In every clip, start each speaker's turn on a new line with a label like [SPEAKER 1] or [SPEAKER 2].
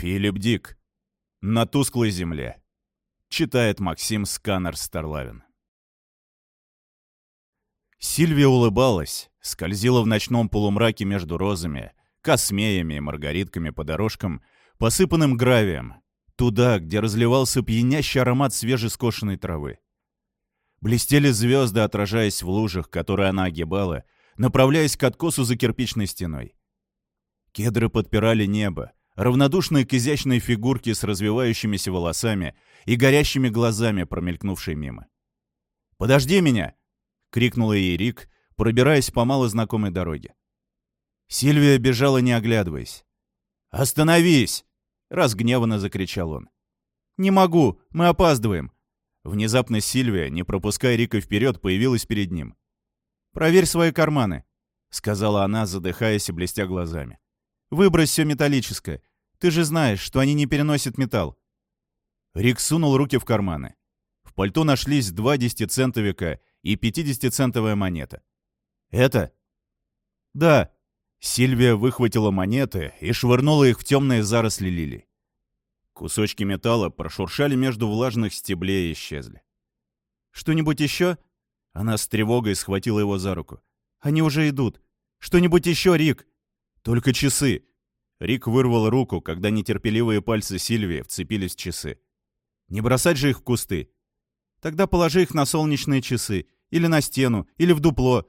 [SPEAKER 1] Филипп Дик. На тусклой земле. Читает Максим Сканер Старлавин. Сильвия улыбалась, скользила в ночном полумраке между розами, космеями и маргаритками по дорожкам, посыпанным гравием, туда, где разливался пьянящий аромат свежескошенной травы. Блестели звезды, отражаясь в лужах, которые она огибала, направляясь к откосу за кирпичной стеной. Кедры подпирали небо, равнодушные к изящной фигурке с развивающимися волосами и горящими глазами, промелькнувшей мимо. «Подожди меня!» — крикнула ей Рик, пробираясь по малознакомой дороге. Сильвия бежала, не оглядываясь. «Остановись!» — разгневанно закричал он. «Не могу! Мы опаздываем!» Внезапно Сильвия, не пропуская Рика вперед, появилась перед ним. «Проверь свои карманы», — сказала она, задыхаясь и блестя глазами. «Выбрось все металлическое. Ты же знаешь, что они не переносят металл». Рик сунул руки в карманы. В пальто нашлись два десятицентовика и пятидесятицентовая монета. «Это?» «Да». Сильвия выхватила монеты и швырнула их в темные заросли лилий. Кусочки металла прошуршали между влажных стеблей и исчезли. «Что-нибудь еще?» Она с тревогой схватила его за руку. «Они уже идут. Что-нибудь еще, Рик?» «Только часы!» Рик вырвал руку, когда нетерпеливые пальцы Сильвии вцепились в часы. «Не бросать же их в кусты!» «Тогда положи их на солнечные часы, или на стену, или в дупло!»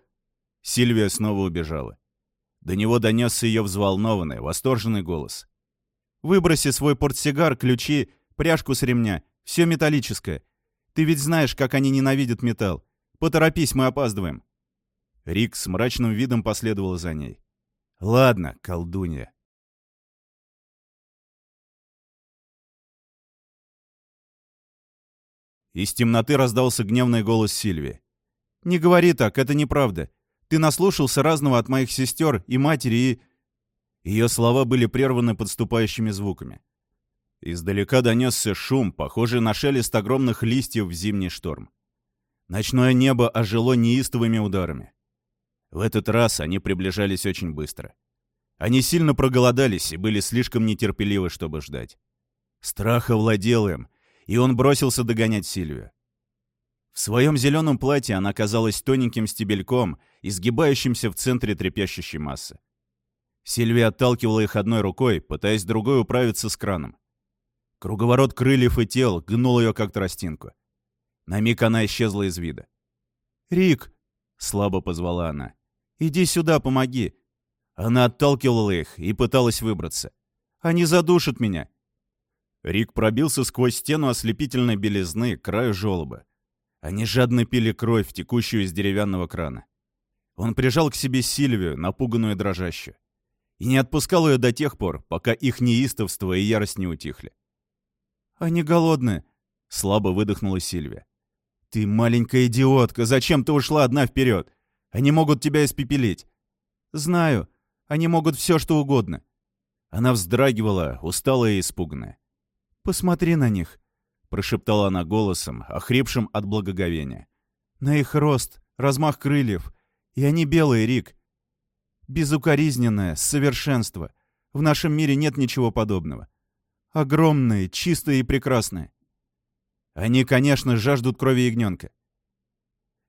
[SPEAKER 1] Сильвия снова убежала. До него донесся ее взволнованный, восторженный голос. Выброси свой портсигар, ключи, пряжку с ремня. Все металлическое. Ты ведь знаешь, как они ненавидят металл. Поторопись, мы опаздываем». Рик с мрачным видом последовал за ней. «Ладно, колдунья». Из темноты раздался гневный голос Сильвии. «Не говори так, это неправда. Ты наслушался разного от моих сестер и матери и...» Ее слова были прерваны подступающими звуками. Издалека донесся шум, похожий на шелест огромных листьев в зимний шторм. Ночное небо ожило неистовыми ударами. В этот раз они приближались очень быстро. Они сильно проголодались и были слишком нетерпеливы, чтобы ждать. Страх овладел им, и он бросился догонять Сильвию. В своем зеленом платье она казалась тоненьким стебельком, изгибающимся в центре трепещущей массы. Сильвия отталкивала их одной рукой, пытаясь другой управиться с краном. Круговорот крыльев и тел гнул ее как тростинку. На миг она исчезла из вида. «Рик!» — слабо позвала она. «Иди сюда, помоги!» Она отталкивала их и пыталась выбраться. «Они задушат меня!» Рик пробился сквозь стену ослепительной белизны к краю желоба. Они жадно пили кровь, текущую из деревянного крана. Он прижал к себе Сильвию, напуганную и дрожащую и не отпускал ее до тех пор, пока их неистовство и ярость не утихли. «Они голодные», — слабо выдохнула Сильвия. «Ты маленькая идиотка, зачем ты ушла одна вперед? Они могут тебя испепелить». «Знаю, они могут все, что угодно». Она вздрагивала, усталая и испуганная. «Посмотри на них», — прошептала она голосом, охрипшим от благоговения. «На их рост, размах крыльев. И они белые, Рик. Безукоризненное, совершенство. В нашем мире нет ничего подобного. Огромные, чистые и прекрасные. Они, конечно, жаждут крови ягненка.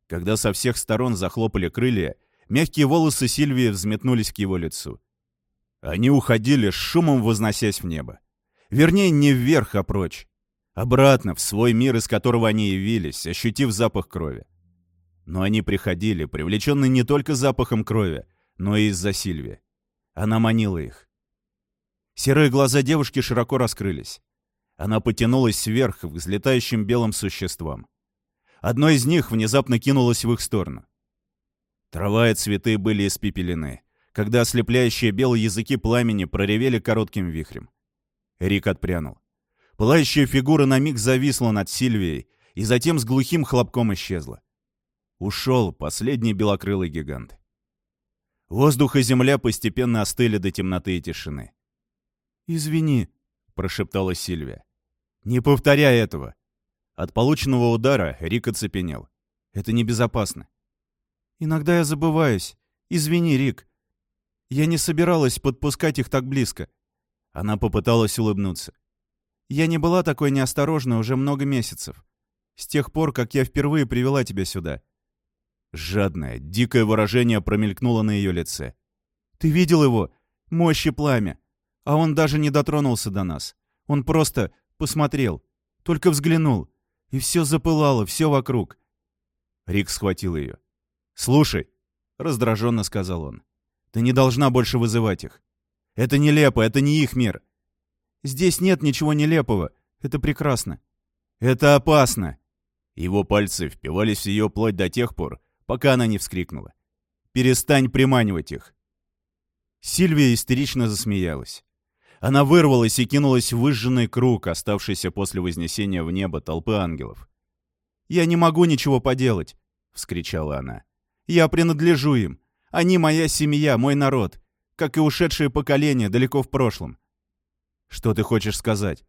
[SPEAKER 1] Когда со всех сторон захлопали крылья, мягкие волосы Сильвии взметнулись к его лицу. Они уходили, с шумом возносясь в небо. Вернее, не вверх, а прочь. Обратно, в свой мир, из которого они явились, ощутив запах крови. Но они приходили, привлеченные не только запахом крови, но и из-за Сильви. Она манила их. Серые глаза девушки широко раскрылись. Она потянулась вверх к взлетающим белым существам. Одно из них внезапно кинулось в их сторону. Трава и цветы были испепелены, когда ослепляющие белые языки пламени проревели коротким вихрем. Рик отпрянул. Пылающая фигура на миг зависла над Сильвией и затем с глухим хлопком исчезла. Ушел последний белокрылый гигант. Воздух и земля постепенно остыли до темноты и тишины. «Извини», — прошептала Сильвия. «Не повторяй этого!» От полученного удара Рик оцепенел. «Это небезопасно». «Иногда я забываюсь. Извини, Рик. Я не собиралась подпускать их так близко. Она попыталась улыбнуться.
[SPEAKER 2] «Я не была такой неосторожной уже много месяцев. С тех пор, как я впервые привела тебя сюда».
[SPEAKER 1] Жадное, дикое выражение промелькнуло на ее лице.
[SPEAKER 2] «Ты видел его? Мощь пламя. А он даже не дотронулся до нас. Он просто посмотрел, только взглянул. И все запылало, все вокруг.
[SPEAKER 1] Рик схватил ее. «Слушай», — раздраженно сказал он, — «ты не должна больше вызывать их. Это нелепо, это не их мир».
[SPEAKER 2] «Здесь нет ничего нелепого. Это прекрасно».
[SPEAKER 1] «Это опасно». Его пальцы впивались в ее плоть до тех пор, пока она не вскрикнула. «Перестань приманивать их». Сильвия истерично засмеялась. Она вырвалась и кинулась в выжженный круг, оставшийся после вознесения в небо толпы ангелов.
[SPEAKER 2] «Я не могу ничего поделать!» — вскричала она. «Я принадлежу им. Они моя семья, мой народ, как и ушедшие поколения далеко в прошлом».
[SPEAKER 1] «Что ты хочешь сказать?»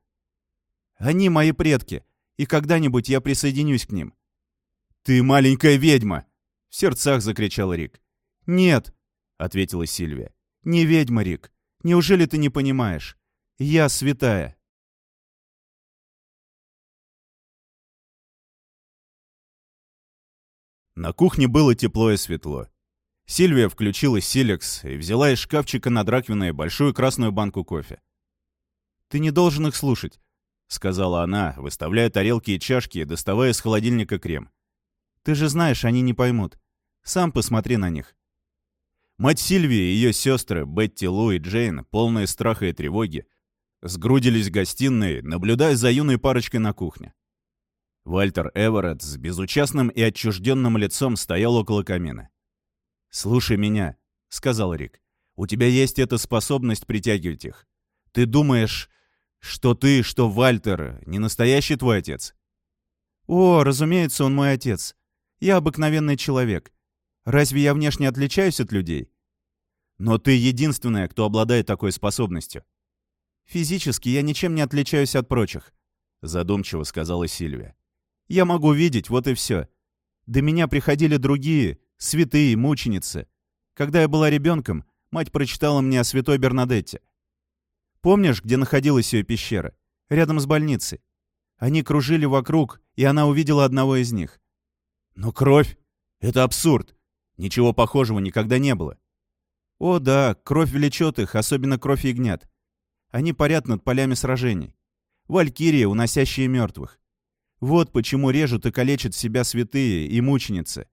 [SPEAKER 2] «Они мои предки, и когда-нибудь я присоединюсь к ним».
[SPEAKER 1] «Ты маленькая ведьма!» — в сердцах закричал Рик.
[SPEAKER 2] «Нет!»
[SPEAKER 1] — ответила Сильвия.
[SPEAKER 2] «Не ведьма, Рик. Неужели ты не понимаешь? Я святая».
[SPEAKER 1] На кухне было тепло и светло. Сильвия включила силекс и взяла из шкафчика над раковиной большую красную банку кофе.
[SPEAKER 2] «Ты не должен их слушать», — сказала она, выставляя тарелки и чашки и доставая из холодильника крем. «Ты же знаешь, они не поймут. Сам посмотри на них.
[SPEAKER 1] Мать Сильвии и ее сестры Бетти, Лу и Джейн, полные страха и тревоги, сгрудились в гостиной, наблюдая за юной парочкой на кухне. Вальтер Эверетт с безучастным и отчужденным лицом стоял около камина.
[SPEAKER 2] «Слушай меня», — сказал Рик. «У тебя есть эта способность притягивать их. Ты думаешь, что ты, что Вальтер, не настоящий твой отец?» «О, разумеется, он мой отец. Я обыкновенный человек. Разве я внешне отличаюсь от людей?
[SPEAKER 1] Но ты единственная, кто обладает такой способностью.
[SPEAKER 2] Физически я ничем не отличаюсь от прочих,
[SPEAKER 1] задумчиво сказала Сильвия.
[SPEAKER 2] Я могу видеть, вот и все. До меня приходили другие, святые, мученицы. Когда я была ребенком, мать прочитала мне о святой Бернадетте. Помнишь, где находилась ее пещера? Рядом с больницей. Они кружили вокруг, и она увидела одного из них.
[SPEAKER 1] Но кровь — это абсурд. Ничего похожего никогда не было.
[SPEAKER 2] О да, кровь влечет их, особенно кровь ягнят. Они парят над полями сражений. Валькирия, уносящие мертвых. Вот почему режут и калечат себя святые и мученицы.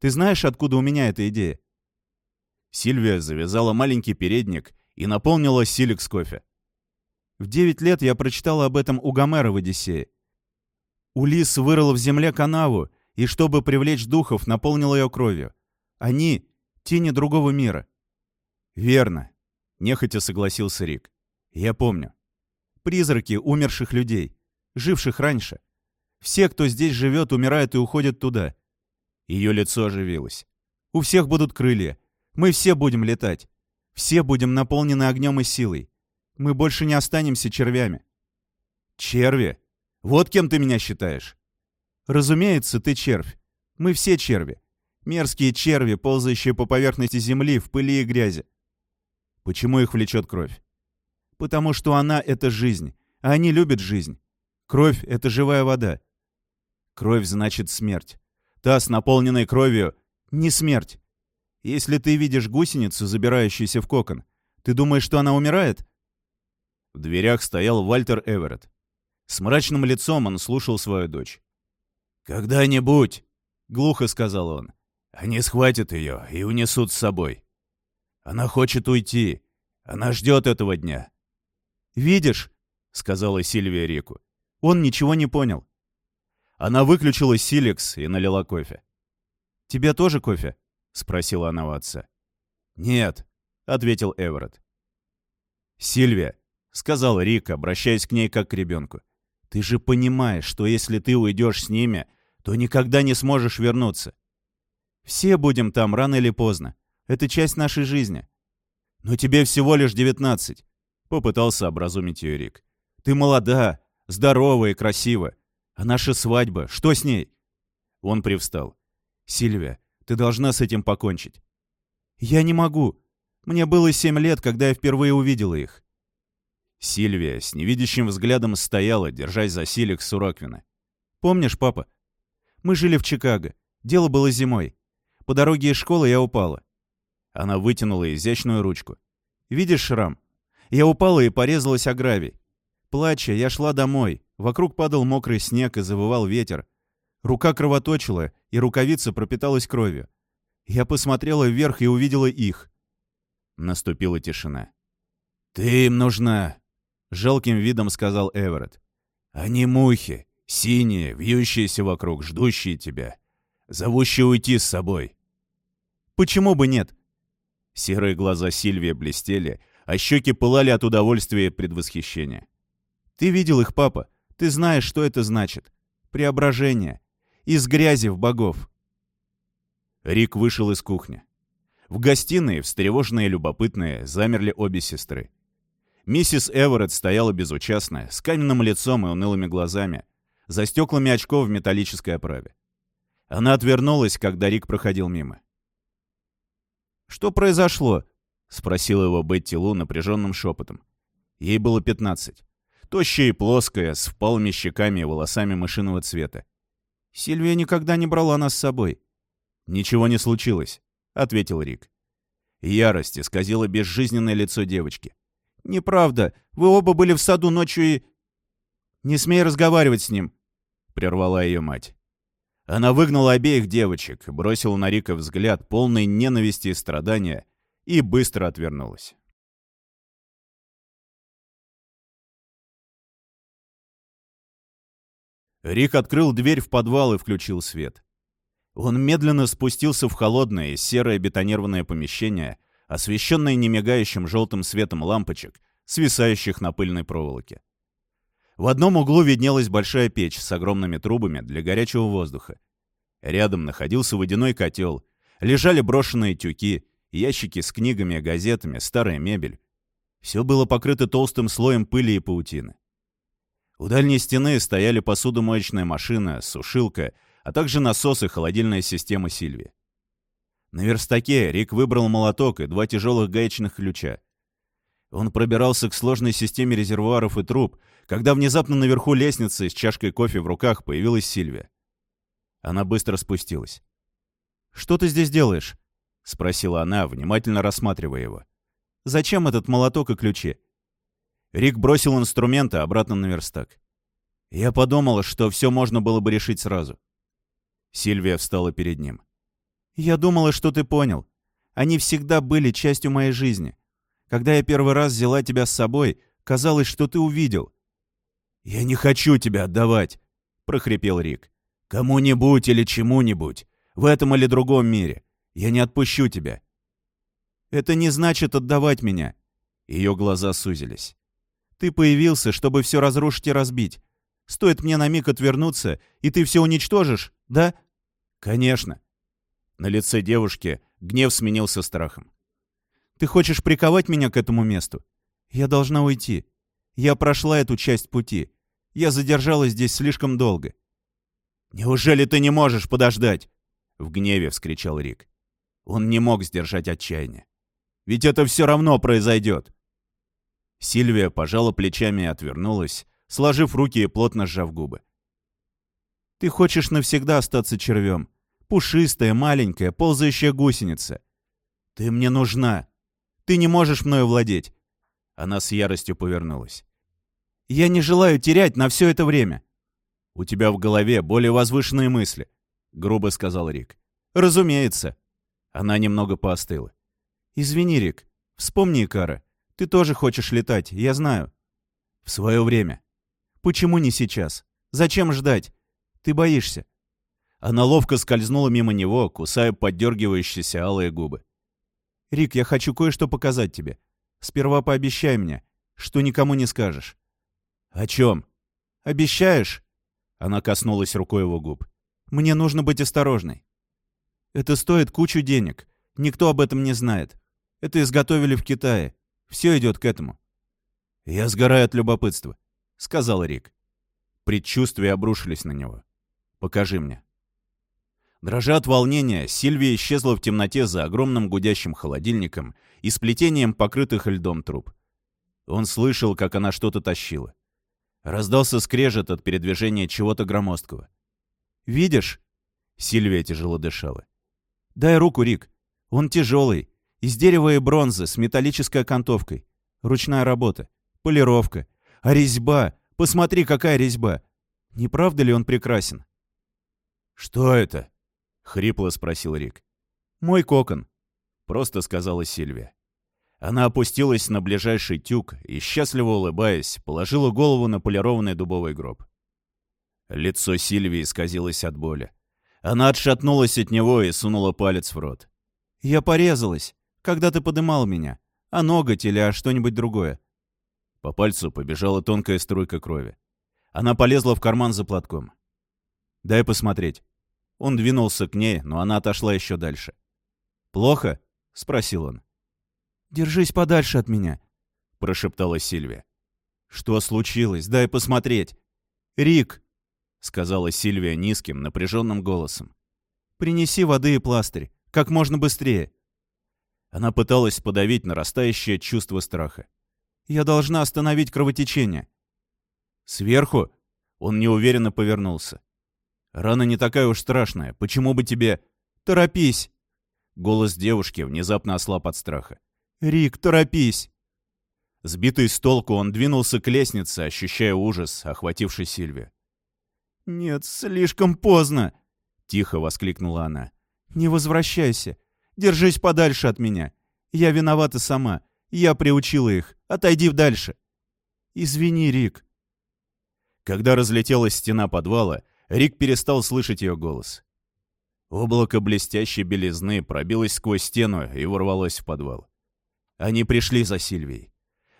[SPEAKER 2] Ты знаешь, откуда у меня эта идея?
[SPEAKER 1] Сильвия завязала маленький передник и наполнила силик с кофе.
[SPEAKER 2] В девять лет я прочитала об этом у Гомера в Одиссее. Улис вырыл в земле канаву и, чтобы привлечь духов, наполнил ее кровью. Они — тени другого мира.
[SPEAKER 1] Верно. Нехотя согласился Рик. Я помню.
[SPEAKER 2] Призраки умерших людей, живших раньше. Все, кто здесь живет, умирают и уходят туда.
[SPEAKER 1] Ее лицо оживилось.
[SPEAKER 2] У всех будут крылья. Мы все будем летать. Все будем наполнены огнем и силой. Мы больше не останемся червями.
[SPEAKER 1] Черви? Вот кем ты меня считаешь?
[SPEAKER 2] Разумеется, ты червь. Мы все черви. Мерзкие черви, ползающие по поверхности земли в пыли и грязи.
[SPEAKER 1] Почему их влечет кровь?
[SPEAKER 2] Потому что она — это жизнь, а они любят жизнь. Кровь — это живая вода.
[SPEAKER 1] Кровь значит смерть. Та с наполненной кровью — не смерть.
[SPEAKER 2] Если ты видишь гусеницу, забирающуюся в кокон, ты думаешь, что она умирает?
[SPEAKER 1] В дверях стоял Вальтер Эверетт. С мрачным лицом он слушал свою дочь. «Когда-нибудь», — глухо сказал он, они схватят ее и унесут с собой. Она хочет уйти. Она ждет этого дня.
[SPEAKER 2] «Видишь?» — сказала Сильвия Рику. «Он ничего не понял».
[SPEAKER 1] Она выключила силекс и налила кофе.
[SPEAKER 2] «Тебе тоже кофе?»
[SPEAKER 1] — спросила она у отца. «Нет», — ответил Эверетт. «Сильвия», — сказал Рик, обращаясь к ней как к ребенку, «ты же понимаешь, что если ты уйдешь с ними, то никогда не сможешь вернуться.
[SPEAKER 2] Все будем там рано или поздно. Это часть нашей жизни.
[SPEAKER 1] Но тебе всего лишь девятнадцать. Попытался образумить ее Рик. Ты молода, здорова и красива. А наша свадьба, что с ней? Он привстал. Сильвия, ты должна с этим покончить.
[SPEAKER 2] Я не могу. Мне было семь лет, когда я впервые увидела их. Сильвия с невидящим взглядом стояла, держась за силик Сураквина.
[SPEAKER 1] «Помнишь, папа? Мы жили в Чикаго. Дело было зимой. По дороге из школы я упала».
[SPEAKER 2] Она вытянула изящную ручку.
[SPEAKER 1] «Видишь шрам? Я упала и порезалась о гравий. Плача, я шла домой. Вокруг падал мокрый снег и завывал ветер. Рука кровоточила, и рукавица пропиталась кровью. Я посмотрела вверх и увидела их.
[SPEAKER 2] Наступила тишина. «Ты им нужна», — жалким видом сказал Эверетт. «Они мухи, синие, вьющиеся вокруг, ждущие тебя, зовущие уйти с собой».
[SPEAKER 1] «Почему бы нет?»
[SPEAKER 2] Серые глаза Сильвии блестели, а щеки пылали от удовольствия и предвосхищения.
[SPEAKER 1] «Ты видел их, папа. Ты знаешь, что это значит. Преображение. Из грязи в богов».
[SPEAKER 2] Рик вышел из кухни. В гостиной, встревоженные и любопытные, замерли обе сестры. Миссис Эверетт стояла безучастная, с каменным лицом и унылыми глазами, за стеклами очков в металлической оправе. Она отвернулась, когда Рик проходил мимо.
[SPEAKER 1] «Что произошло?»
[SPEAKER 2] — спросила его Бетти Лу напряженным шепотом. Ей было пятнадцать. Тощая и плоская, с впалыми щеками и волосами мышиного цвета.
[SPEAKER 1] «Сильвия никогда не брала нас с собой».
[SPEAKER 2] «Ничего не случилось», — ответил Рик. Ярость исказила безжизненное лицо девочки.
[SPEAKER 1] «Неправда. Вы оба были в саду ночью и...» «Не смей разговаривать с ним», — прервала ее мать.
[SPEAKER 2] Она выгнала обеих девочек, бросила на Рика взгляд, полный ненависти и страдания, и быстро отвернулась. Рик открыл дверь в подвал и включил свет. Он медленно спустился в холодное серое бетонированное помещение, освещенное немигающим желтым светом лампочек, свисающих на пыльной проволоке. В одном углу виднелась большая печь с огромными трубами для горячего воздуха. Рядом находился водяной котел, лежали брошенные тюки, ящики с книгами газетами, старая мебель. Все было покрыто толстым слоем пыли и паутины. У дальней стены стояли посудомоечная машина, сушилка, а также насос и холодильная система Сильви. На верстаке Рик выбрал молоток и два тяжелых гаечных ключа. Он пробирался к сложной системе резервуаров и труб, когда внезапно наверху лестницы с чашкой кофе в руках появилась Сильвия. Она быстро спустилась.
[SPEAKER 1] «Что ты здесь делаешь?»
[SPEAKER 2] — спросила она, внимательно рассматривая его.
[SPEAKER 1] «Зачем этот молоток и ключи?»
[SPEAKER 2] Рик бросил инструменты обратно на верстак. Я подумал, что все можно было бы решить сразу. Сильвия встала перед ним.
[SPEAKER 1] «Я думала, что ты понял. Они всегда были частью моей жизни. Когда я первый раз взяла тебя с собой, казалось, что ты увидел».
[SPEAKER 2] «Я не хочу тебя отдавать», — прохрипел Рик. «Кому-нибудь или чему-нибудь, в этом или другом мире. Я не отпущу тебя».
[SPEAKER 1] «Это не значит отдавать меня».
[SPEAKER 2] Ее глаза сузились.
[SPEAKER 1] Ты появился, чтобы все разрушить и разбить. Стоит мне на миг отвернуться, и ты все уничтожишь, да?»
[SPEAKER 2] «Конечно». На лице девушки гнев сменился страхом.
[SPEAKER 1] «Ты хочешь приковать меня к этому месту? Я должна уйти. Я прошла эту часть пути. Я задержалась здесь слишком долго».
[SPEAKER 2] «Неужели ты не можешь подождать?» — в гневе вскричал Рик. Он не мог сдержать отчаяние. «Ведь это все равно произойдет. Сильвия пожала плечами и отвернулась, сложив руки и плотно сжав губы.
[SPEAKER 1] «Ты хочешь навсегда остаться червем. Пушистая, маленькая, ползающая гусеница. Ты мне нужна. Ты не можешь мною владеть».
[SPEAKER 2] Она с яростью повернулась.
[SPEAKER 1] «Я не желаю терять на все это время».
[SPEAKER 2] «У тебя в голове более возвышенные мысли», — грубо сказал Рик.
[SPEAKER 1] «Разумеется».
[SPEAKER 2] Она немного поостыла.
[SPEAKER 1] «Извини, Рик. Вспомни Икара. Ты тоже хочешь летать, я знаю.
[SPEAKER 2] В свое время.
[SPEAKER 1] Почему не сейчас? Зачем ждать? Ты боишься.
[SPEAKER 2] Она ловко скользнула мимо него, кусая поддергивающиеся алые губы.
[SPEAKER 1] «Рик, я хочу кое-что показать тебе. Сперва пообещай мне, что никому не скажешь».
[SPEAKER 2] «О чем?»
[SPEAKER 1] «Обещаешь?»
[SPEAKER 2] Она коснулась рукой его губ.
[SPEAKER 1] «Мне нужно быть осторожной. Это стоит кучу денег. Никто об этом не знает. Это изготовили в Китае. Все идет к этому.
[SPEAKER 2] «Я сгораю от любопытства», — сказал Рик. Предчувствия обрушились на него. «Покажи мне». Дрожа от волнения, Сильвия исчезла в темноте за огромным гудящим холодильником и сплетением покрытых льдом труб. Он слышал, как она что-то тащила. Раздался скрежет от передвижения чего-то громоздкого. «Видишь?» Сильвия тяжело дышала. «Дай руку, Рик. Он тяжелый. Из дерева и бронзы, с металлической окантовкой. Ручная работа. Полировка. А резьба? Посмотри, какая резьба. Не правда ли он прекрасен?»
[SPEAKER 1] «Что это?» — хрипло спросил Рик.
[SPEAKER 2] «Мой кокон», —
[SPEAKER 1] просто сказала Сильвия. Она опустилась на ближайший тюк и, счастливо улыбаясь, положила голову на полированный дубовый гроб. Лицо Сильвии исказилось от боли. Она отшатнулась от него и сунула палец в рот.
[SPEAKER 2] «Я порезалась, когда ты подымал меня. А ноготь или а что-нибудь другое?»
[SPEAKER 1] По пальцу побежала тонкая струйка крови. Она полезла в карман за платком.
[SPEAKER 2] «Дай посмотреть». Он двинулся к ней, но она отошла еще дальше. «Плохо?» — спросил он. «Держись подальше от меня», — прошептала Сильвия. «Что случилось? Дай посмотреть». «Рик», — сказала Сильвия низким, напряженным голосом. «Принеси воды и пластырь. Как можно быстрее». Она пыталась подавить нарастающее чувство страха. «Я должна остановить кровотечение». «Сверху?» Он неуверенно повернулся. «Рана не такая уж страшная. Почему бы тебе...» «Торопись!» Голос девушки внезапно ослаб от страха. «Рик, торопись!» Сбитый с толку, он двинулся к лестнице, ощущая ужас, охвативший Сильвию. «Нет, слишком поздно!» — тихо воскликнула она. «Не возвращайся! Держись подальше от меня! Я виновата сама! Я приучила их! Отойди дальше!» «Извини, Рик!» Когда разлетелась стена подвала, Рик перестал слышать ее голос. Облако блестящей белизны пробилось сквозь стену и ворвалось в подвал. Они пришли за Сильвией.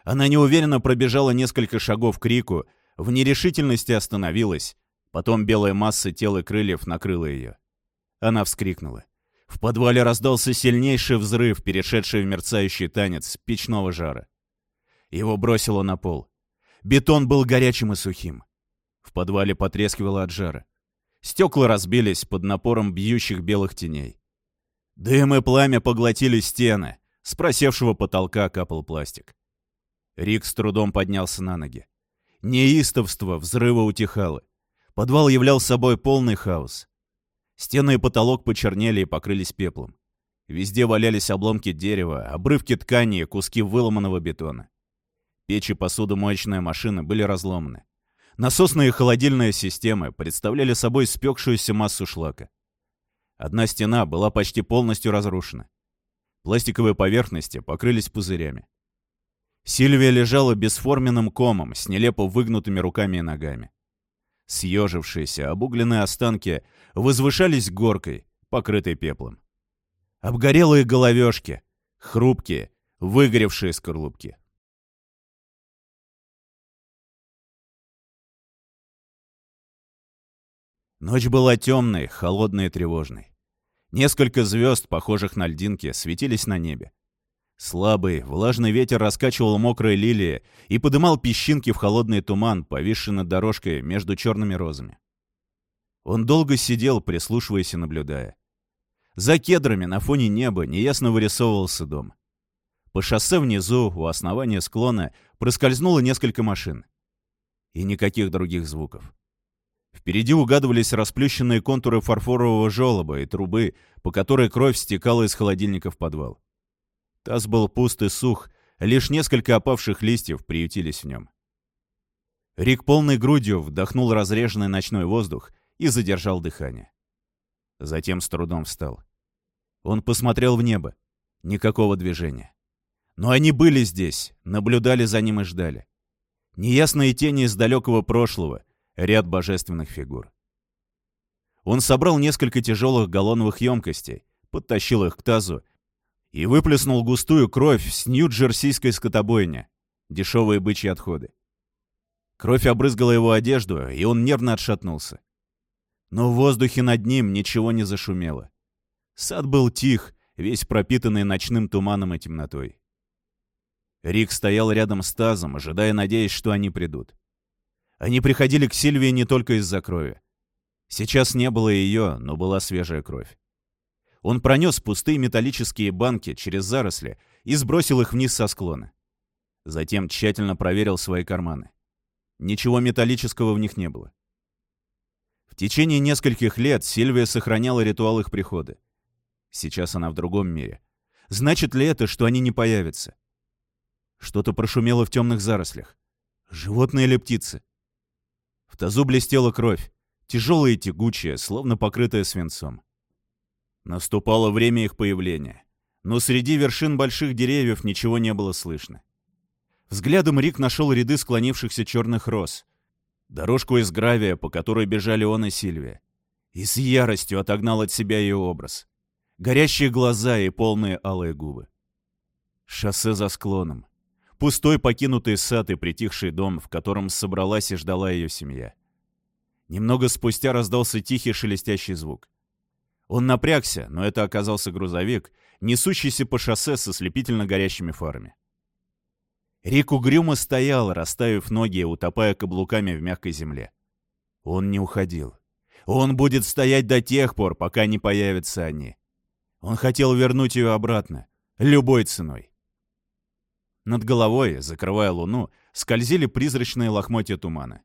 [SPEAKER 2] Она неуверенно пробежала несколько шагов к Рику, в нерешительности остановилась. Потом белая масса тел и крыльев накрыла ее. Она вскрикнула. В подвале раздался сильнейший взрыв, перешедший в мерцающий танец печного жара. Его бросило на пол. Бетон был горячим и сухим. В подвале потрескивало от жара. Стекла разбились под напором бьющих белых теней. Дым и пламя поглотили стены. С просевшего потолка капал пластик. Рик с трудом поднялся на ноги. Неистовство взрыва утихало. Подвал являл собой полный хаос. Стены и потолок почернели и покрылись пеплом. Везде валялись обломки дерева, обрывки ткани и куски выломанного бетона. Печи посудомоечная машина были разломаны. Насосные и холодильные системы представляли собой спекшуюся массу шлака. Одна стена была почти полностью разрушена. Пластиковые поверхности покрылись пузырями. Сильвия лежала бесформенным комом с нелепо выгнутыми руками и ногами. Съежившиеся обугленные останки возвышались горкой, покрытой пеплом. Обгорелые головешки, хрупкие, выгоревшие скорлупки. Ночь была темной, холодной и тревожной. Несколько звезд, похожих на льдинки, светились на небе. Слабый, влажный ветер раскачивал мокрые лилии и подымал песчинки в холодный туман, повисший над дорожкой между черными розами. Он долго сидел, прислушиваясь и наблюдая. За кедрами на фоне неба неясно вырисовывался дом. По шоссе внизу, у основания склона, проскользнуло несколько машин. И никаких других звуков. Впереди угадывались расплющенные контуры фарфорового желоба и трубы, по которой кровь стекала из холодильника в подвал. Таз был пуст и сух, лишь несколько опавших листьев приютились в нем. Рик полной грудью вдохнул разреженный ночной воздух и задержал дыхание. Затем с трудом встал. Он посмотрел в небо. Никакого движения. Но они были здесь, наблюдали за ним и ждали. Неясные тени из далекого прошлого, ряд божественных фигур. Он собрал несколько тяжелых галлоновых емкостей, подтащил их к тазу и выплеснул густую кровь с нью-джерсийской скотобойни, дешевые бычьи отходы. Кровь обрызгала его одежду, и он нервно отшатнулся. Но в воздухе над ним ничего не зашумело. Сад был тих, весь пропитанный ночным туманом и темнотой. Рик стоял рядом с тазом, ожидая, надеясь, что они придут. Они приходили к Сильвии не только из-за крови. Сейчас не было ее, но была свежая кровь. Он пронес пустые металлические банки через заросли и сбросил их вниз со склона. Затем тщательно проверил свои карманы. Ничего металлического в них не было. В течение нескольких лет Сильвия сохраняла ритуал их прихода. Сейчас она в другом мире. Значит ли это, что они не появятся? Что-то прошумело в темных зарослях. Животные или птицы? В тазу блестела кровь, тяжелая и тягучая, словно покрытая свинцом. Наступало время их появления, но среди вершин больших деревьев ничего не было слышно. Взглядом Рик нашел ряды склонившихся черных роз, дорожку из гравия, по которой бежали он и Сильвия, и с яростью отогнал от себя ее образ. Горящие глаза и полные алые губы. Шоссе за склоном. Пустой покинутый сад и притихший дом, в котором собралась и ждала ее семья. Немного спустя раздался тихий шелестящий звук. Он напрягся, но это оказался грузовик, несущийся по шоссе со слепительно горящими фарами. Рик угрюмо стоял, расставив ноги, утопая каблуками в мягкой земле. Он не уходил. Он будет стоять до тех пор, пока не появятся они. Он хотел вернуть ее обратно, любой ценой. Над головой, закрывая луну, скользили призрачные лохмотья тумана.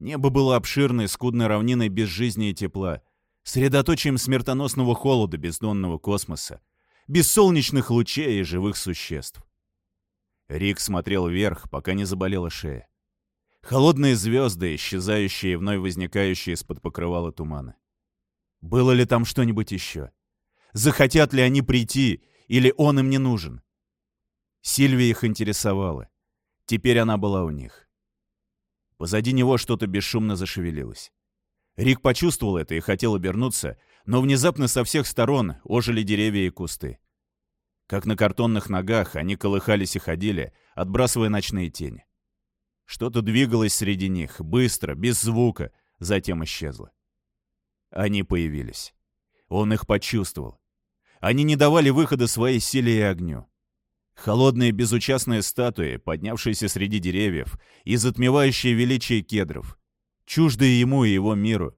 [SPEAKER 2] Небо было обширной, скудной равниной без жизни и тепла, средоточием смертоносного холода бездонного космоса, без солнечных лучей и живых существ. Рик смотрел вверх, пока не заболела шея. Холодные звезды, исчезающие и вновь возникающие из-под покрывала тумана. Было ли там что-нибудь еще? Захотят ли они прийти, или он им не нужен? Сильвия их интересовала. Теперь она была у них. Позади него что-то бесшумно зашевелилось. Рик почувствовал это и хотел обернуться, но внезапно со всех сторон ожили деревья и кусты. Как на картонных ногах они колыхались и ходили, отбрасывая ночные тени. Что-то двигалось среди них, быстро, без звука, затем исчезло. Они появились. Он их почувствовал. Они не давали выхода своей силе и огню. Холодные безучастные статуи, поднявшиеся среди деревьев и затмевающие величие кедров, чуждые ему и его миру,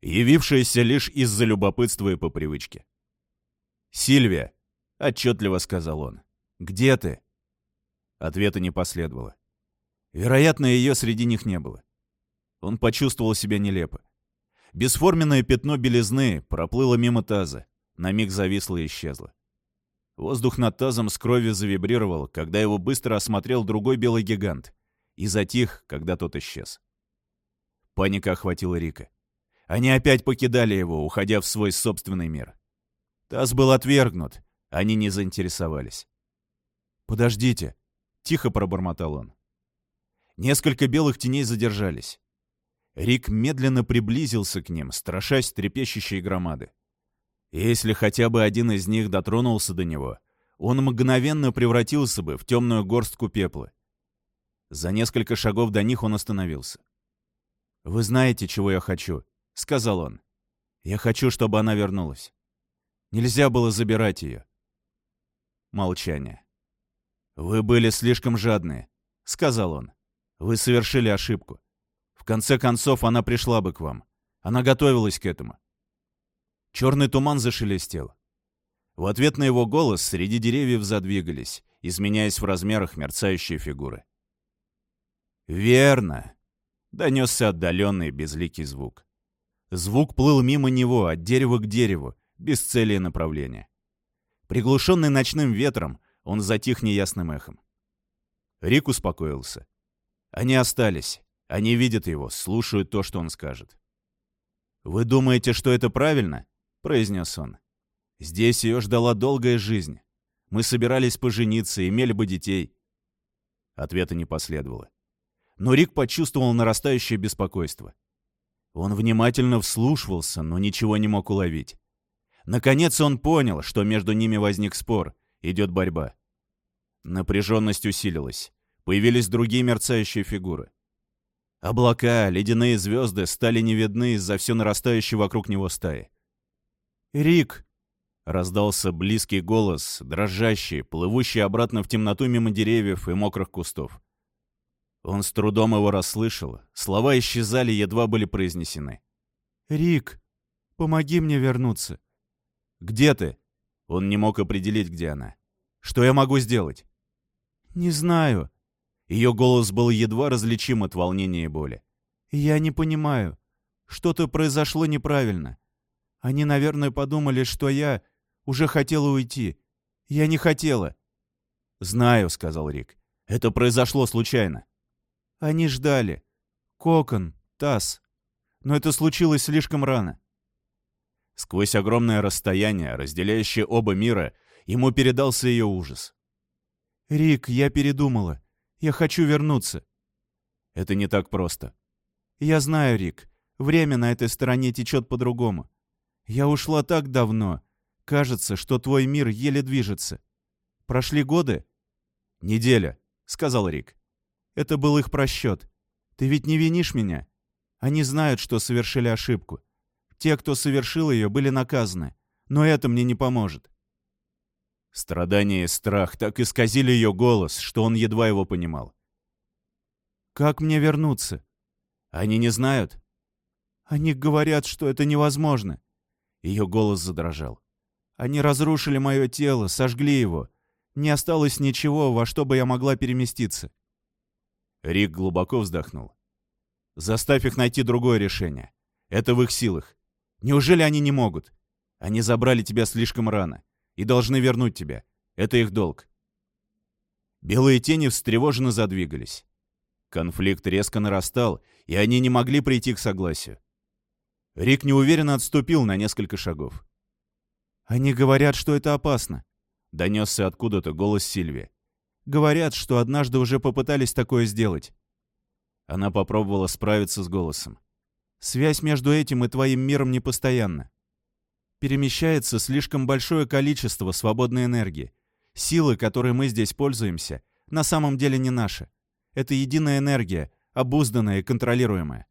[SPEAKER 2] явившиеся лишь из-за любопытства и по привычке. «Сильвия!» — отчетливо сказал он. «Где ты?» Ответа не последовало. Вероятно, ее среди них не было. Он почувствовал себя нелепо. Бесформенное пятно белизны проплыло мимо таза, на миг зависло и исчезло. Воздух над тазом с кровью завибрировал, когда его быстро осмотрел другой белый гигант, и затих, когда тот исчез. Паника охватила Рика. Они опять покидали его, уходя в свой собственный мир. Таз был отвергнут, они не заинтересовались. «Подождите!» — тихо пробормотал он. Несколько белых теней задержались. Рик медленно приблизился к ним, страшась трепещущей громады. Если хотя бы один из них дотронулся до него, он мгновенно превратился бы в темную горстку пепла. За несколько шагов до них он остановился. «Вы знаете, чего я хочу», — сказал он. «Я хочу, чтобы она вернулась. Нельзя было забирать ее». Молчание. «Вы были слишком жадные», — сказал он. «Вы совершили ошибку. В конце концов, она пришла бы к вам. Она готовилась к этому». Черный туман зашелестел. В ответ на его голос среди деревьев задвигались, изменяясь в размерах мерцающие фигуры. «Верно!» — донесся отдаленный безликий звук. Звук плыл мимо него, от дерева к дереву, без цели и направления. Приглушенный ночным ветром, он затих неясным эхом. Рик успокоился. Они остались. Они видят его, слушают то, что он скажет. «Вы думаете, что это правильно?» — произнес он. «Здесь ее ждала долгая жизнь. Мы собирались пожениться, имели бы детей». Ответа не последовало. Но Рик почувствовал нарастающее беспокойство. Он внимательно вслушивался, но ничего не мог уловить. Наконец он понял, что между ними возник спор, идет борьба. Напряженность усилилась. Появились другие мерцающие фигуры. Облака, ледяные звезды стали не видны из-за все нарастающей вокруг него стаи. «Рик!» — раздался близкий голос, дрожащий, плывущий обратно в темноту мимо деревьев и мокрых кустов. Он с трудом его расслышал, слова исчезали, едва были произнесены. «Рик, помоги мне вернуться!» «Где ты?» Он не мог определить, где она. «Что я могу сделать?»
[SPEAKER 1] «Не знаю». Ее голос был едва различим от волнения и боли. «Я не понимаю. Что-то произошло неправильно. Они, наверное, подумали, что я уже хотела уйти. Я не хотела».
[SPEAKER 2] «Знаю», — сказал Рик. «Это произошло случайно».
[SPEAKER 1] «Они ждали. Кокон, таз. Но это случилось слишком рано».
[SPEAKER 2] Сквозь огромное расстояние, разделяющее оба мира, ему передался ее ужас.
[SPEAKER 1] «Рик, я передумала. Я хочу вернуться».
[SPEAKER 2] «Это не так просто».
[SPEAKER 1] «Я знаю, Рик. Время на этой стороне течет по-другому. Я ушла так давно. Кажется, что твой мир еле движется. Прошли годы?»
[SPEAKER 2] «Неделя», — сказал Рик.
[SPEAKER 1] «Это был их просчет. Ты ведь не винишь меня? Они знают, что совершили ошибку. Те, кто совершил ее, были наказаны. Но это мне не поможет.
[SPEAKER 2] Страдание и страх так исказили ее голос, что он едва его понимал.
[SPEAKER 1] «Как мне вернуться?»
[SPEAKER 2] «Они не знают?»
[SPEAKER 1] «Они говорят, что это невозможно».
[SPEAKER 2] Ее голос задрожал.
[SPEAKER 1] «Они разрушили мое тело, сожгли его. Не осталось ничего, во что бы я могла переместиться».
[SPEAKER 2] Рик глубоко вздохнул. «Заставь их найти другое решение. Это в их силах. Неужели они не могут? Они забрали тебя слишком рано и должны вернуть тебя. Это их долг. Белые тени встревоженно задвигались. Конфликт резко нарастал, и они не могли прийти к согласию. Рик неуверенно отступил на несколько шагов.
[SPEAKER 1] «Они говорят, что это опасно», —
[SPEAKER 2] донесся откуда-то голос Сильви.
[SPEAKER 1] «Говорят, что однажды уже попытались такое сделать».
[SPEAKER 2] Она попробовала справиться с голосом.
[SPEAKER 1] «Связь между этим и твоим миром непостоянна перемещается слишком большое количество свободной энергии. Силы, которой мы здесь пользуемся, на самом деле не наши. Это единая энергия, обузданная и контролируемая.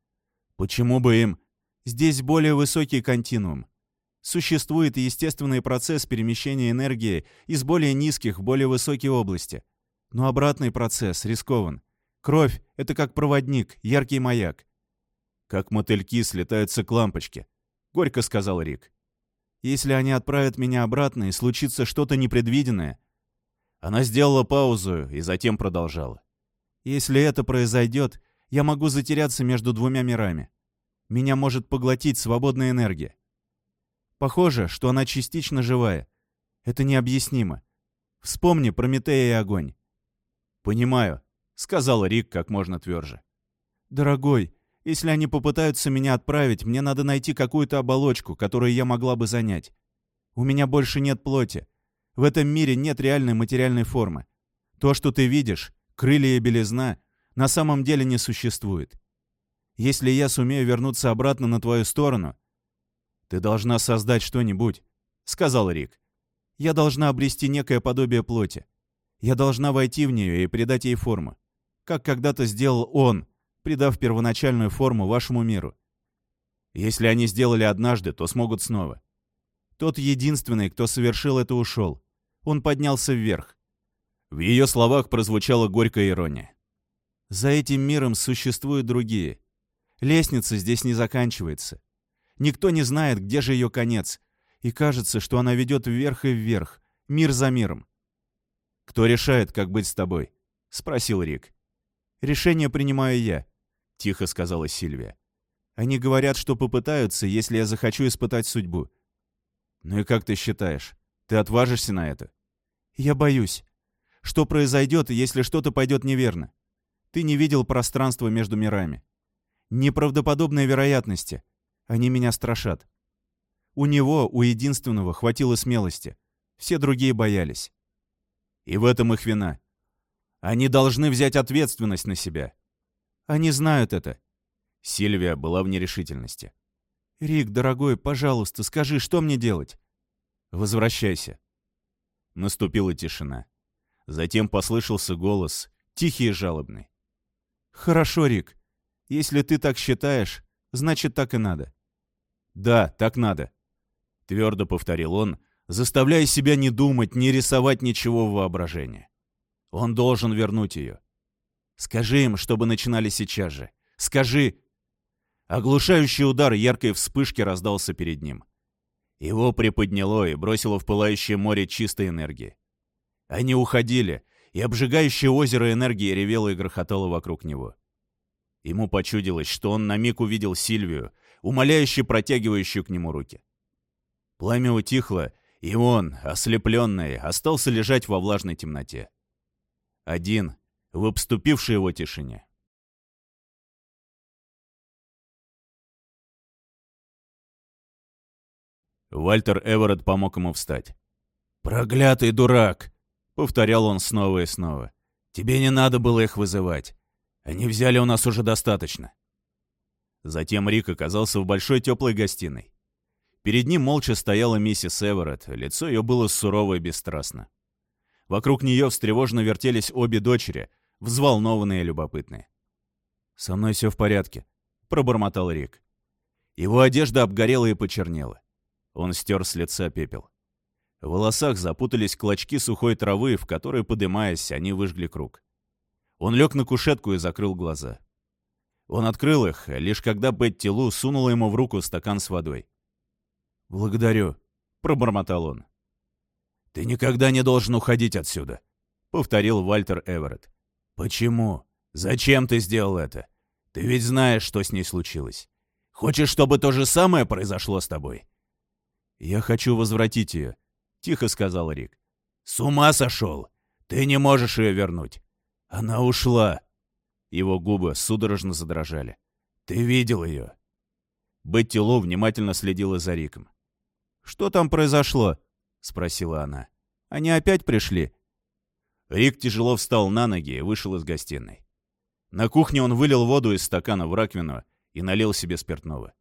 [SPEAKER 1] Почему бы им? Здесь более высокий континуум. Существует естественный процесс перемещения энергии из более низких в более высокие области. Но обратный процесс рискован. Кровь — это как проводник, яркий маяк.
[SPEAKER 2] «Как мотыльки слетаются к лампочке», — горько сказал Рик.
[SPEAKER 1] Если они отправят меня обратно и случится что-то непредвиденное...»
[SPEAKER 2] Она сделала паузу и затем продолжала.
[SPEAKER 1] «Если это произойдет, я могу затеряться между двумя мирами. Меня может поглотить свободная энергия. Похоже, что она частично живая. Это необъяснимо. Вспомни Прометея и огонь».
[SPEAKER 2] «Понимаю», — сказал Рик как можно тверже.
[SPEAKER 1] «Дорогой, если они попытаются меня отправить, мне надо найти какую-то оболочку, которую я могла бы занять. У меня больше нет плоти. В этом мире нет реальной материальной формы. То, что ты видишь, крылья и белизна, на самом деле не существует. Если я сумею вернуться обратно на твою сторону, ты должна создать что-нибудь, — сказал Рик. Я должна обрести некое подобие плоти. Я должна войти в нее и придать ей форму. Как когда-то сделал он, придав первоначальную форму вашему миру. Если они сделали однажды, то смогут снова. Тот единственный, кто совершил это, ушел. Он поднялся вверх.
[SPEAKER 2] В ее словах прозвучала горькая ирония.
[SPEAKER 1] За этим миром существуют другие. Лестница здесь не заканчивается. Никто не знает, где же ее конец, и кажется, что она ведет вверх и вверх, мир за миром.
[SPEAKER 2] «Кто решает, как быть с тобой?» — спросил Рик.
[SPEAKER 1] «Решение принимаю я.
[SPEAKER 2] — тихо сказала Сильвия.
[SPEAKER 1] «Они говорят, что попытаются, если я захочу испытать судьбу».
[SPEAKER 2] «Ну и как ты считаешь? Ты отважишься на это?»
[SPEAKER 1] «Я боюсь. Что произойдет, если что-то пойдет неверно? Ты не видел пространства между мирами. Неправдоподобные вероятности. Они меня страшат. У него, у единственного, хватило смелости. Все другие боялись.
[SPEAKER 2] И в этом их вина. Они должны взять ответственность на себя.
[SPEAKER 1] Они знают это».
[SPEAKER 2] Сильвия была в нерешительности.
[SPEAKER 1] «Рик, дорогой, пожалуйста, скажи, что мне делать?»
[SPEAKER 2] «Возвращайся». Наступила тишина. Затем послышался голос, тихий и жалобный.
[SPEAKER 1] «Хорошо, Рик. Если ты так считаешь, значит, так и надо».
[SPEAKER 2] «Да, так надо», — твердо повторил он, заставляя себя не думать, не рисовать ничего в воображении. Он должен вернуть ее. Скажи им, чтобы начинали сейчас же. Скажи!» Оглушающий удар яркой вспышки раздался перед ним. Его приподняло и бросило в пылающее море чистой энергии. Они уходили, и обжигающее озеро энергии ревело и грохотало вокруг него. Ему почудилось, что он на миг увидел Сильвию, умоляюще протягивающую к нему руки. Пламя утихло, и он, ослепленный, остался лежать во влажной темноте. Один, в обступившей его тишине. Вальтер Эверетт помог ему встать. «Проклятый дурак!» — повторял он снова и снова. «Тебе не надо было их вызывать. Они взяли у нас уже достаточно». Затем Рик оказался в большой теплой гостиной. Перед ним молча стояла миссис Эверетт, лицо ее было сурово и бесстрастно. Вокруг нее встревоженно вертелись обе дочери, взволнованные и любопытные. «Со мной все в порядке», — пробормотал Рик. Его одежда обгорела и почернела. Он стер с лица пепел. В волосах запутались клочки сухой травы, в которой, подымаясь, они выжгли круг. Он лег на кушетку и закрыл глаза. Он открыл их, лишь когда Бетти Лу сунула ему в руку стакан с водой. «Благодарю», — пробормотал он. «Ты никогда не должен уходить отсюда», — повторил Вальтер Эверетт. «Почему? Зачем ты сделал это? Ты ведь знаешь, что с ней случилось. Хочешь, чтобы то же самое произошло с тобой?» «Я хочу возвратить ее», — тихо сказал Рик. «С ума сошел! Ты не можешь ее вернуть! Она ушла!» Его губы судорожно задрожали. «Ты видел ее?» Бетти Ло внимательно следила за Риком. «Что там произошло?» — спросила она. «Они опять пришли?» Рик тяжело встал на ноги и вышел из гостиной. На кухне он вылил воду из стакана в раковину и налил себе спиртного.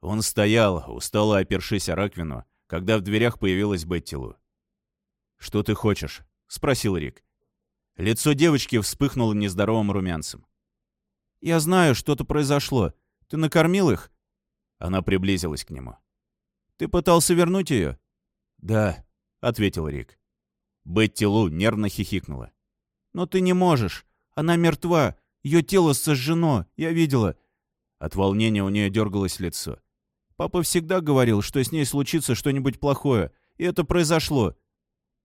[SPEAKER 2] Он стоял, устало опершись о раковину, когда в дверях появилась Бетти Лу. «Что ты хочешь?» — спросил Рик. Лицо девочки вспыхнуло нездоровым румянцем. «Я знаю, что-то произошло. Ты накормил их?» Она приблизилась к нему. «Ты пытался вернуть ее?» «Да», — ответил Рик. Бетти Лу нервно хихикнула. «Но ты не можешь. Она мертва. Ее тело сожжено. Я видела». От волнения у нее дергалось лицо. Папа всегда говорил, что с ней случится что-нибудь плохое, и это произошло.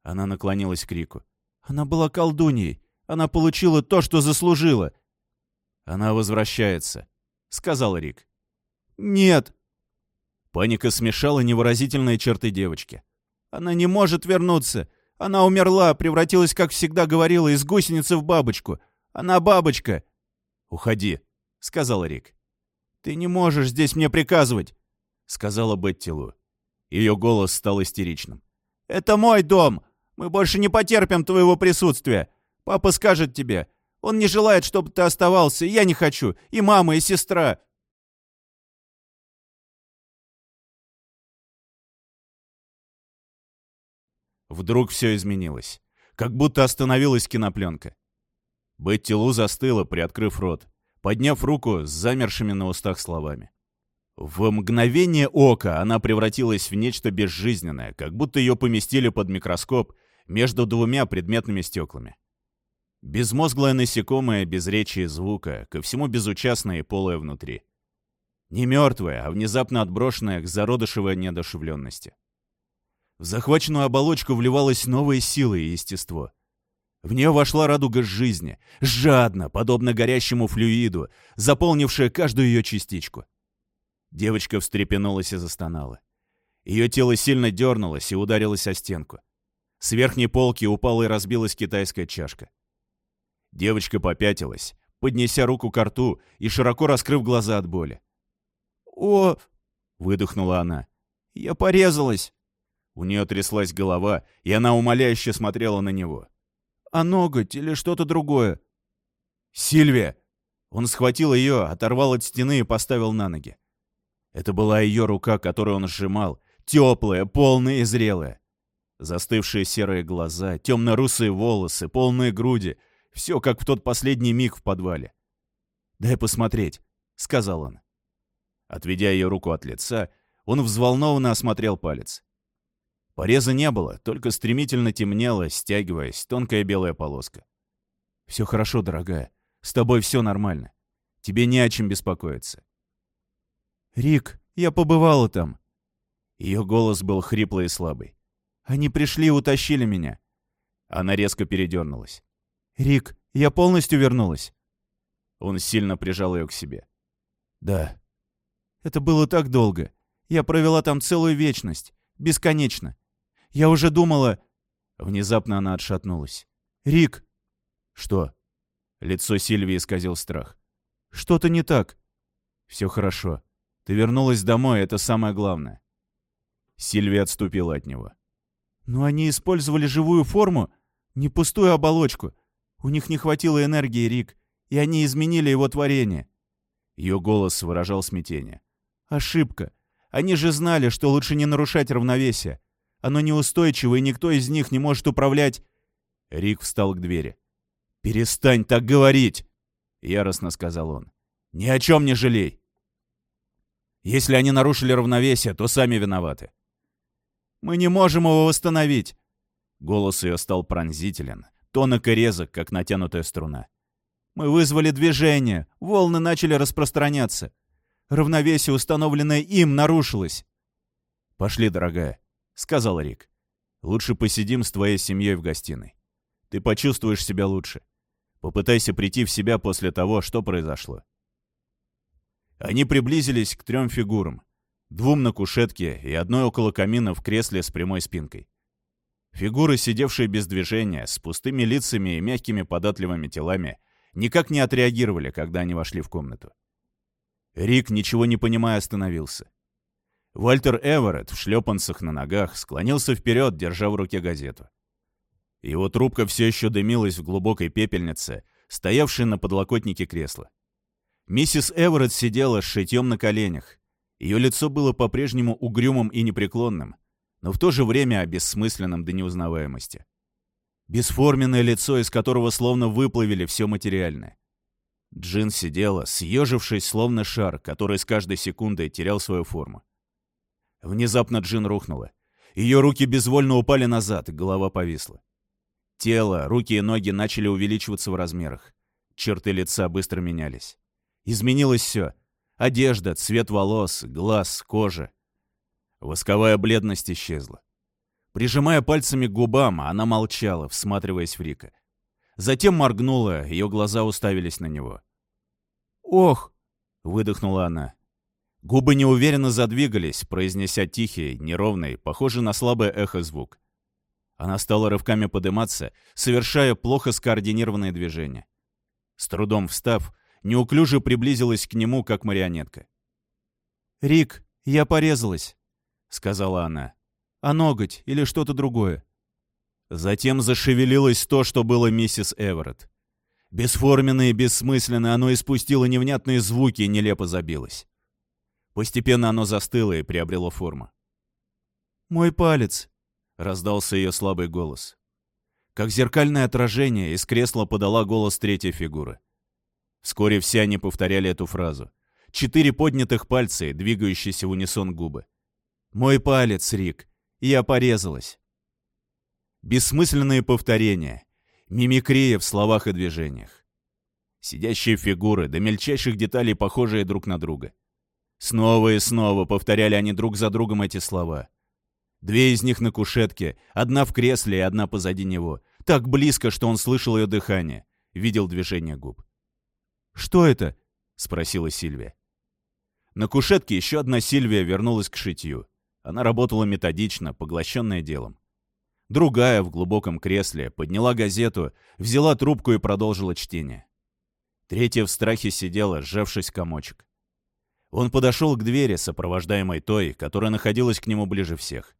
[SPEAKER 2] Она наклонилась к Рику. Она была колдуньей. Она получила то, что заслужила. Она возвращается, сказал Рик. Нет. Паника смешала невыразительные черты девочки. Она не может вернуться. Она умерла, превратилась, как всегда говорила, из гусеницы в бабочку. Она бабочка. Уходи, сказал Рик. Ты не можешь здесь мне приказывать. — сказала Бетти Лу. Ее голос стал истеричным. «Это мой дом! Мы больше не потерпим твоего присутствия! Папа скажет тебе. Он не желает, чтобы ты оставался, я не хочу, и мама, и сестра!» Вдруг все изменилось. Как будто остановилась кинопленка. Бетти Лу застыла, приоткрыв рот, подняв руку с замершими на устах словами. В мгновение ока она превратилась в нечто безжизненное, как будто ее поместили под микроскоп между двумя предметными стеклами. Безмозглое насекомое без речи и звука, ко всему безучастное и полое внутри. Не мертвое, а внезапно отброшенное к зародышевой неодушевленности. В захваченную оболочку вливалась новая сила и естество. В нее вошла радуга жизни, жадно, подобно горящему флюиду, заполнившая каждую ее частичку. Девочка встрепенулась и застонала. Ее тело сильно дернулось и ударилось о стенку. С верхней полки упала и разбилась китайская чашка. Девочка попятилась, поднеся руку к рту и широко раскрыв глаза от боли. «О!» — выдохнула она. «Я порезалась!» У нее тряслась голова, и она умоляюще смотрела на него. «А ноготь или что-то другое?» «Сильвия!» Он схватил ее, оторвал от стены и поставил на ноги. Это была ее рука, которую он сжимал, теплая, полная и зрелая. Застывшие серые глаза, темно-русые волосы, полные груди. Все, как в тот последний миг в подвале. «Дай посмотреть», — сказал он. Отведя ее руку от лица, он взволнованно осмотрел палец. Пореза не было, только стремительно темнело, стягиваясь, тонкая белая полоска. «Все хорошо, дорогая. С тобой все нормально. Тебе не о чем беспокоиться. «Рик, я побывала там». Ее голос был хриплый и слабый. «Они пришли и утащили меня. Она резко передернулась.
[SPEAKER 1] «Рик, я полностью вернулась».
[SPEAKER 2] Он сильно прижал ее к себе.
[SPEAKER 1] «Да». «Это было так долго. Я провела там целую вечность. Бесконечно. Я уже думала...»
[SPEAKER 2] Внезапно она отшатнулась.
[SPEAKER 1] «Рик!»
[SPEAKER 2] «Что?» Лицо Сильвии исказил страх.
[SPEAKER 1] «Что-то не так».
[SPEAKER 2] «Все хорошо. Ты вернулась домой, это самое главное». Сильвия отступила от него.
[SPEAKER 1] «Но они использовали живую форму, не пустую оболочку. У них не хватило энергии, Рик, и они изменили его творение».
[SPEAKER 2] Ее голос выражал смятение.
[SPEAKER 1] «Ошибка. Они же знали, что лучше не нарушать равновесие. Оно неустойчиво, и никто из них не может управлять...»
[SPEAKER 2] Рик встал к двери. «Перестань так говорить!» — яростно сказал он. «Ни о чем не жалей! Если они нарушили равновесие, то сами виноваты.
[SPEAKER 1] Мы не можем его восстановить!»
[SPEAKER 2] Голос ее стал пронзителен, тонок и резок, как натянутая струна.
[SPEAKER 1] «Мы вызвали движение, волны начали распространяться. Равновесие, установленное им, нарушилось».
[SPEAKER 2] «Пошли, дорогая», — сказал Рик. «Лучше посидим с твоей семьей в гостиной. Ты почувствуешь себя лучше. Попытайся прийти в себя после того, что произошло». Они приблизились к трем фигурам. Двум на кушетке и одной около камина в кресле с прямой спинкой. Фигуры, сидевшие без движения, с пустыми лицами и мягкими податливыми телами, никак не отреагировали, когда они вошли в комнату. Рик, ничего не понимая, остановился. Вальтер Эверетт в шлепанцах на ногах склонился вперед, держа в руке газету. Его трубка все еще дымилась в глубокой пепельнице, стоявшей на подлокотнике кресла. Миссис Эверетт сидела с шитьем на коленях. Ее лицо было по-прежнему угрюмым и непреклонным, но в то же время бессмысленным до неузнаваемости. Бесформенное лицо, из которого словно выплавили все материальное. Джин сидела, съежившись, словно шар, который с каждой секундой терял свою форму. Внезапно Джин рухнула. Ее руки безвольно упали назад, голова повисла. Тело, руки и ноги начали увеличиваться в размерах. Черты лица быстро менялись. Изменилось все. Одежда, цвет волос, глаз, кожа. Восковая бледность исчезла. Прижимая пальцами к губам, она молчала, всматриваясь в Рика. Затем моргнула, ее глаза уставились на него.
[SPEAKER 1] «Ох!»
[SPEAKER 2] — выдохнула она. Губы неуверенно задвигались, произнеся тихий, неровный, похожий на слабое эхо звук. Она стала рывками подниматься, совершая плохо скоординированные движения. С трудом встав, неуклюже приблизилась к нему, как марионетка.
[SPEAKER 1] «Рик, я порезалась», —
[SPEAKER 2] сказала она.
[SPEAKER 1] «А ноготь или что-то другое?»
[SPEAKER 2] Затем зашевелилось то, что было миссис Эверетт. Бесформенное и бессмысленное оно испустило невнятные звуки и нелепо забилось. Постепенно оно застыло и приобрело форму.
[SPEAKER 1] «Мой палец», —
[SPEAKER 2] раздался ее слабый голос. Как зеркальное отражение, из кресла подала голос третьей фигуры. Вскоре все они повторяли эту фразу. Четыре поднятых пальца, двигающиеся в унисон губы.
[SPEAKER 1] «Мой палец, Рик. Я порезалась».
[SPEAKER 2] Бессмысленные повторения. Мимикрия в словах и движениях. Сидящие фигуры, до мельчайших деталей похожие друг на друга. Снова и снова повторяли они друг за другом эти слова. Две из них на кушетке, одна в кресле и одна позади него. Так близко, что он слышал ее дыхание, видел движение губ.
[SPEAKER 1] «Что это?»
[SPEAKER 2] — спросила Сильвия. На кушетке еще одна Сильвия вернулась к шитью. Она работала методично, поглощенная делом. Другая в глубоком кресле подняла газету, взяла трубку и продолжила чтение. Третья в страхе сидела, сжавшись комочек. Он подошел к двери, сопровождаемой той, которая находилась к нему ближе всех.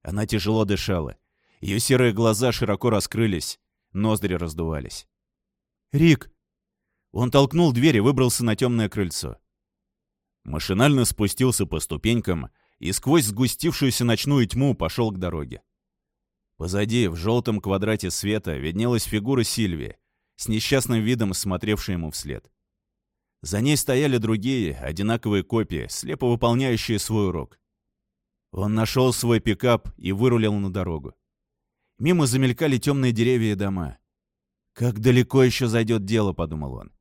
[SPEAKER 2] Она тяжело дышала. Ее серые глаза широко раскрылись, ноздри раздувались.
[SPEAKER 1] «Рик!»
[SPEAKER 2] Он толкнул дверь и выбрался на темное крыльцо. Машинально спустился по ступенькам и сквозь сгустившуюся ночную тьму пошел к дороге. Позади, в желтом квадрате света, виднелась фигура Сильвии, с несчастным видом смотревшей ему вслед. За ней стояли другие, одинаковые копии, слепо выполняющие свой урок. Он нашел свой пикап и вырулил на дорогу. Мимо замелькали темные деревья и дома. «Как далеко еще зайдет дело», — подумал он.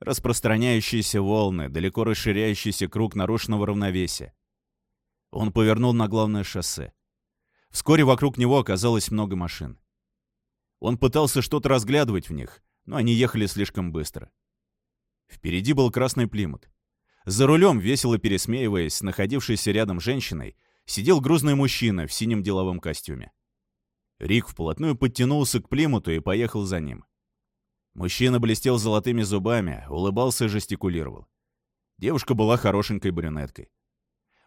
[SPEAKER 2] Распространяющиеся волны, далеко расширяющийся круг нарушенного равновесия. Он повернул на главное шоссе. Вскоре вокруг него оказалось много машин. Он пытался что-то разглядывать в них, но они ехали слишком быстро. Впереди был красный плимут. За рулем, весело пересмеиваясь с находившейся рядом женщиной, сидел грузный мужчина в синем деловом костюме. Рик вплотную подтянулся к плимуту и поехал за ним. Мужчина блестел золотыми зубами, улыбался и жестикулировал. Девушка была хорошенькой брюнеткой.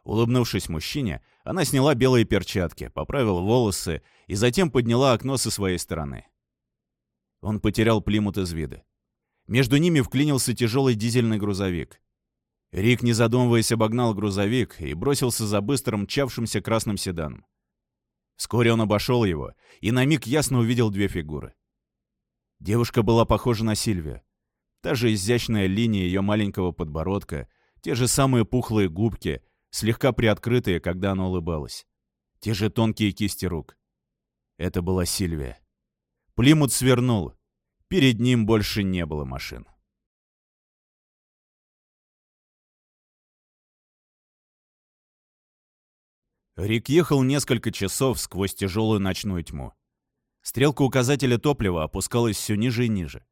[SPEAKER 2] Улыбнувшись мужчине, она сняла белые перчатки, поправила волосы и затем подняла окно со своей стороны. Он потерял Плимут из вида. Между ними вклинился тяжелый дизельный грузовик. Рик, не задумываясь, обогнал грузовик и бросился за быстрым мчавшимся красным седаном. Вскоре он обошел его и на миг ясно увидел две фигуры. Девушка была похожа на Сильвию. Та же изящная линия ее маленького подбородка, те же самые пухлые губки, слегка приоткрытые, когда она улыбалась. Те же тонкие кисти рук. Это была Сильвия. Плимут свернул. Перед ним больше не было машин. Рик ехал несколько часов сквозь тяжелую ночную тьму. Стрелка указателя топлива опускалась все ниже и ниже.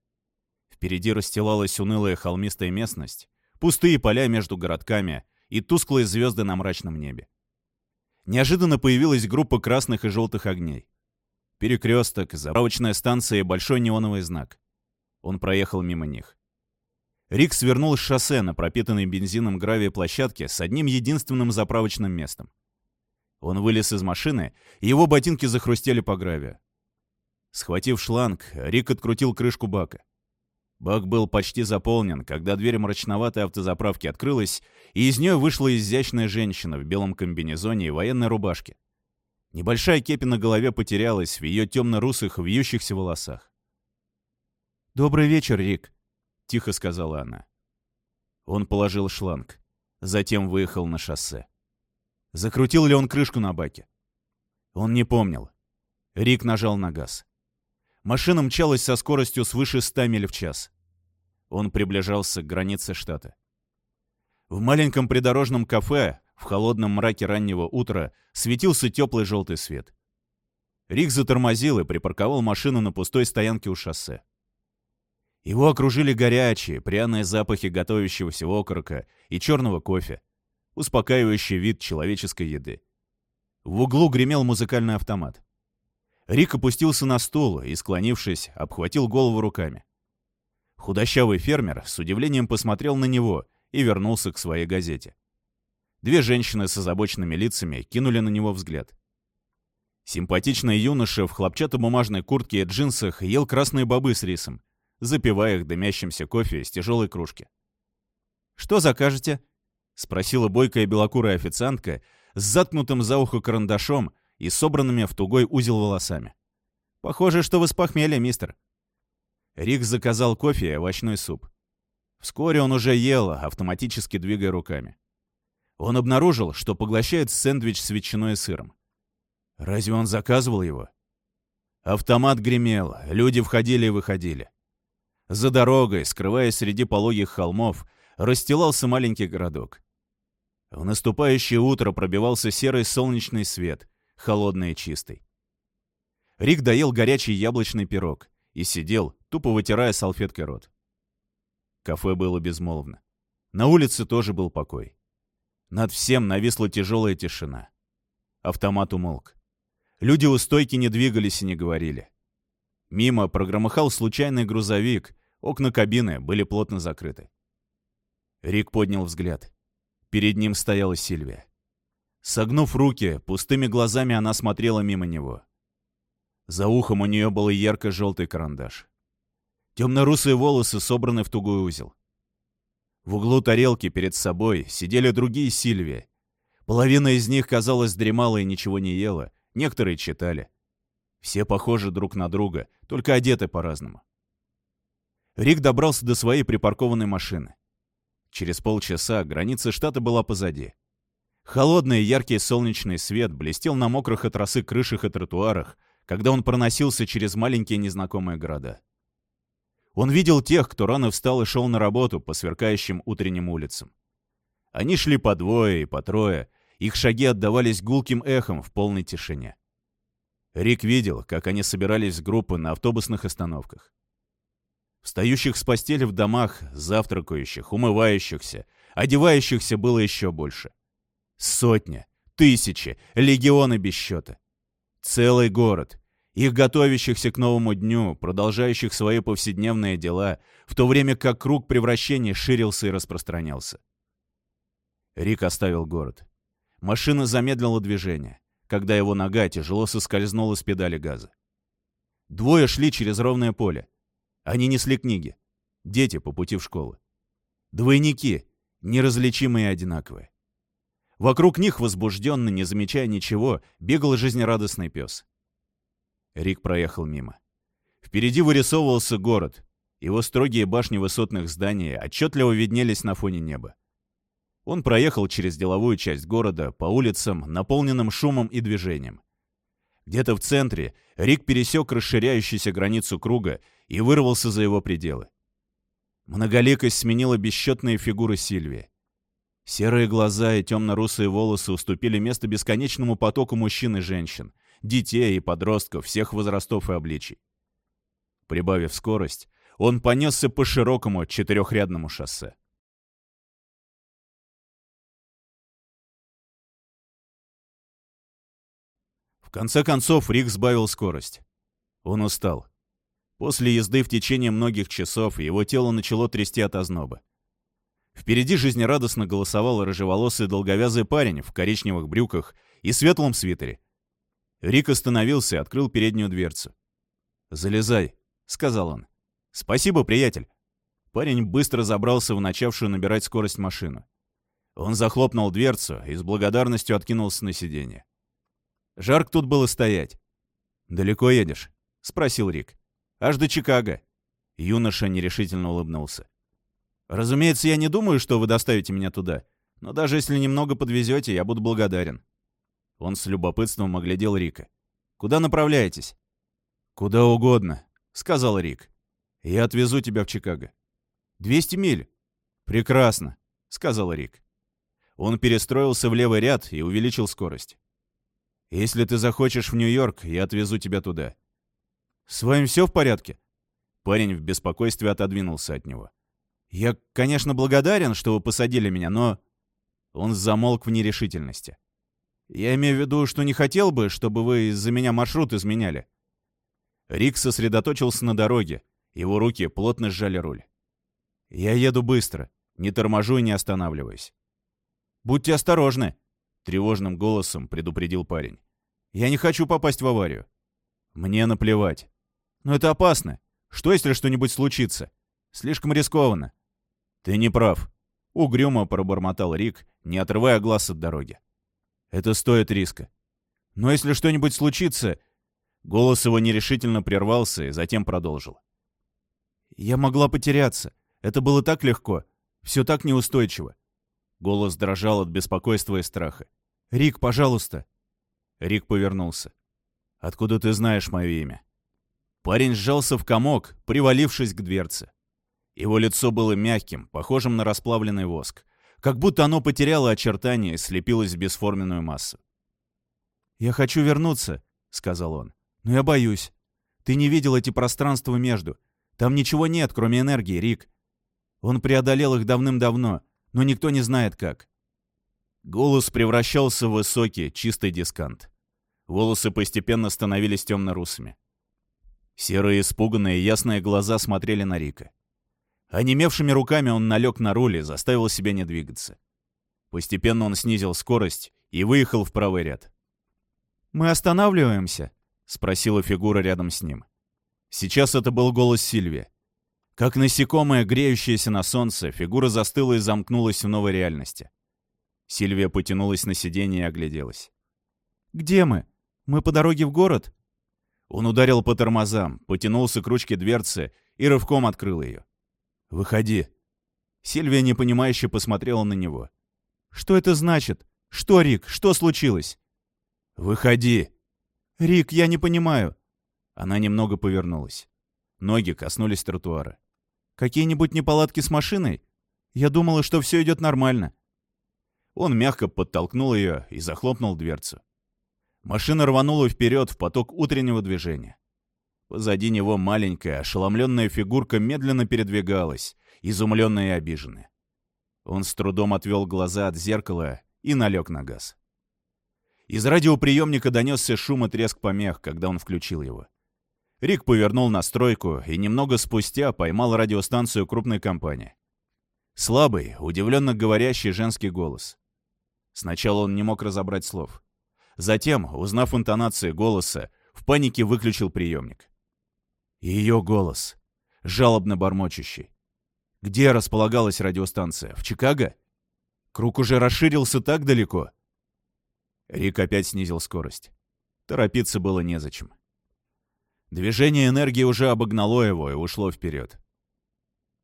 [SPEAKER 2] Впереди расстилалась унылая холмистая местность, пустые поля между городками и тусклые звезды на мрачном небе. Неожиданно появилась группа красных и желтых огней. Перекресток, заправочная станция и большой неоновый знак. Он проехал мимо них. Рик свернул с шоссе на пропитанной бензином гравии площадке с одним единственным заправочным местом. Он вылез из машины, и его ботинки захрустели по гравию. Схватив шланг, Рик открутил крышку бака. Бак был почти заполнен, когда дверь мрачноватой автозаправки открылась, и из нее вышла изящная женщина в белом комбинезоне и военной рубашке. Небольшая кепи на голове потерялась в ее темно-русых вьющихся волосах. «Добрый вечер, Рик», — тихо сказала она. Он положил шланг, затем выехал на шоссе. Закрутил ли он крышку на баке? Он не помнил. Рик нажал на газ. Машина мчалась со скоростью свыше 100 миль в час. Он приближался к границе штата. В маленьком придорожном кафе в холодном мраке раннего утра светился теплый желтый свет. Рик затормозил и припарковал машину на пустой стоянке у шоссе. Его окружили горячие, пряные запахи готовящегося окорока и черного кофе, успокаивающий вид человеческой еды. В углу гремел музыкальный автомат. Рик опустился на стул и, склонившись, обхватил голову руками. Худощавый фермер с удивлением посмотрел на него и вернулся к своей газете. Две женщины с озабоченными лицами кинули на него взгляд. Симпатичный юноша в хлопчатобумажной куртке и джинсах ел красные бобы с рисом, запивая их дымящимся кофе из тяжелой кружки. «Что закажете?» — спросила бойкая белокурая официантка с заткнутым за ухо карандашом и собранными в тугой узел волосами. «Похоже, что вы с похмелья, мистер». Рик заказал кофе и овощной суп. Вскоре он уже ел, автоматически двигая руками. Он обнаружил, что поглощает сэндвич с ветчиной и сыром. Разве он заказывал его? Автомат гремел, люди входили и выходили. За дорогой, скрываясь среди пологих холмов, расстилался маленький городок. В наступающее утро пробивался серый солнечный свет, холодный и чистый. Рик доел горячий яблочный пирог и сидел, тупо вытирая салфеткой рот. Кафе было безмолвно. На улице тоже был покой. Над всем нависла тяжелая тишина. Автомат умолк. Люди у стойки не двигались и не говорили. Мимо прогромыхал случайный грузовик, окна кабины были плотно закрыты. Рик поднял взгляд. Перед ним стояла Сильвия. Согнув руки, пустыми глазами она смотрела мимо него. За ухом у нее был ярко-желтый карандаш. Темно-русые волосы собраны в тугой узел. В углу тарелки перед собой сидели другие Сильвии. Половина из них, казалось, дремала и ничего не ела, некоторые читали. Все похожи друг на друга, только одеты по-разному. Рик добрался до своей припаркованной машины. Через полчаса граница штата была позади. Холодный яркий солнечный свет блестел на мокрых от росы крышах и тротуарах, когда он проносился через маленькие незнакомые города. Он видел тех, кто рано встал и шел на работу по сверкающим утренним улицам. Они шли по двое и по трое, их шаги отдавались гулким эхом в полной тишине. Рик видел, как они собирались в группы на автобусных остановках. Встающих с постели в домах, завтракающих, умывающихся, одевающихся было еще больше. Сотня, тысячи, легионы без счета. Целый город, их готовящихся к новому дню, продолжающих свои повседневные дела, в то время как круг превращения ширился и распространялся. Рик оставил город. Машина замедлила движение, когда его нога тяжело соскользнула с педали газа. Двое шли через ровное поле. Они несли книги. Дети по пути в школу. Двойники, неразличимые и одинаковые. Вокруг них, возбужденно, не замечая ничего, бегал жизнерадостный пес. Рик проехал мимо. Впереди вырисовывался город. Его строгие башни высотных зданий отчетливо виднелись на фоне неба. Он проехал через деловую часть города по улицам, наполненным шумом и движением. Где-то в центре Рик пересек расширяющуюся границу круга и вырвался за его пределы. Многоликость сменила бесчетные фигуры Сильвии. Серые глаза и темно-русые волосы уступили место бесконечному потоку мужчин и женщин, детей и подростков всех возрастов и обличий. Прибавив скорость, он понесся по широкому четырехрядному шоссе. В конце концов Рик сбавил скорость. Он устал. После езды в течение многих часов его тело начало трясти от озноба. Впереди жизнерадостно голосовал рыжеволосый долговязый парень в коричневых брюках и светлом свитере. Рик остановился и открыл переднюю дверцу. «Залезай», — сказал он. «Спасибо, приятель». Парень быстро забрался в начавшую набирать скорость машину. Он захлопнул дверцу и с благодарностью откинулся на сиденье. Жарко тут было стоять. «Далеко едешь?» — спросил Рик. Аж до Чикаго». Юноша нерешительно улыбнулся. «Разумеется, я не думаю, что вы доставите меня туда, но даже если немного подвезете, я буду благодарен». Он с любопытством оглядел Рика. «Куда направляетесь?» «Куда угодно», — сказал Рик. «Я отвезу тебя в Чикаго». «Двести миль?» «Прекрасно», — сказал Рик. Он перестроился в левый ряд и увеличил скорость. «Если ты захочешь в Нью-Йорк, я отвезу тебя туда. «С вами все в порядке?» Парень в беспокойстве отодвинулся от него. «Я, конечно, благодарен, что вы посадили меня, но...» Он замолк в нерешительности. «Я имею в виду, что не хотел бы, чтобы вы из-за меня маршрут изменяли». Рик сосредоточился на дороге. Его руки плотно сжали руль. «Я еду быстро, не торможу и не останавливаюсь». «Будьте осторожны», — тревожным голосом предупредил парень. «Я не хочу попасть в аварию». «Мне наплевать. Но это опасно. Что, если что-нибудь случится? Слишком рискованно. Ты не прав. Угрюмо пробормотал Рик, не отрывая глаз от дороги. Это стоит риска. Но если что-нибудь случится... Голос его нерешительно прервался и затем продолжил. Я могла потеряться. Это было так легко. Все так неустойчиво. Голос дрожал от беспокойства и страха. «Рик, пожалуйста!» Рик повернулся. «Откуда ты знаешь мое имя?» Парень сжался в комок, привалившись к дверце. Его лицо было мягким, похожим на расплавленный воск, как будто оно потеряло очертания и слепилось в бесформенную массу. «Я хочу вернуться», — сказал он, — «но я боюсь. Ты не видел эти пространства между. Там ничего нет, кроме энергии, Рик. Он преодолел их давным-давно, но никто не знает как». Голос превращался в высокий, чистый дискант. Волосы постепенно становились темно-русыми. Серые испуганные ясные глаза смотрели на Рика. Онемевшими руками он налег на руль и заставил себя не двигаться. Постепенно он снизил скорость и выехал в правый ряд. «Мы останавливаемся?» — спросила фигура рядом с ним. Сейчас это был голос Сильви. Как насекомое, греющееся на солнце, фигура застыла и замкнулась в новой реальности. Сильвия потянулась на сиденье и огляделась. «Где мы? Мы по дороге в город?» Он ударил по тормозам, потянулся к ручке дверцы и рывком открыл ее. «Выходи». Сильвия непонимающе посмотрела на него. «Что это значит? Что, Рик? Что случилось?» «Выходи!» «Рик, я не понимаю». Она немного повернулась. Ноги коснулись тротуара. «Какие-нибудь неполадки с машиной? Я думала, что все идет нормально». Он мягко подтолкнул ее и захлопнул дверцу. Машина рванула вперед в поток утреннего движения. Позади него маленькая, ошеломленная фигурка медленно передвигалась, изумленная и обиженная. Он с трудом отвел глаза от зеркала и налег на газ. Из радиоприемника донесся шум и треск помех, когда он включил его. Рик повернул настройку и немного спустя поймал радиостанцию крупной компании. Слабый, удивленно говорящий женский голос. Сначала он не мог разобрать слов. Затем, узнав интонации голоса, в панике выключил приемник. Ее голос, жалобно бормочущий. Где располагалась радиостанция? В Чикаго? Круг уже расширился так далеко. Рик опять снизил скорость. Торопиться было незачем. Движение энергии уже обогнало его и ушло вперед.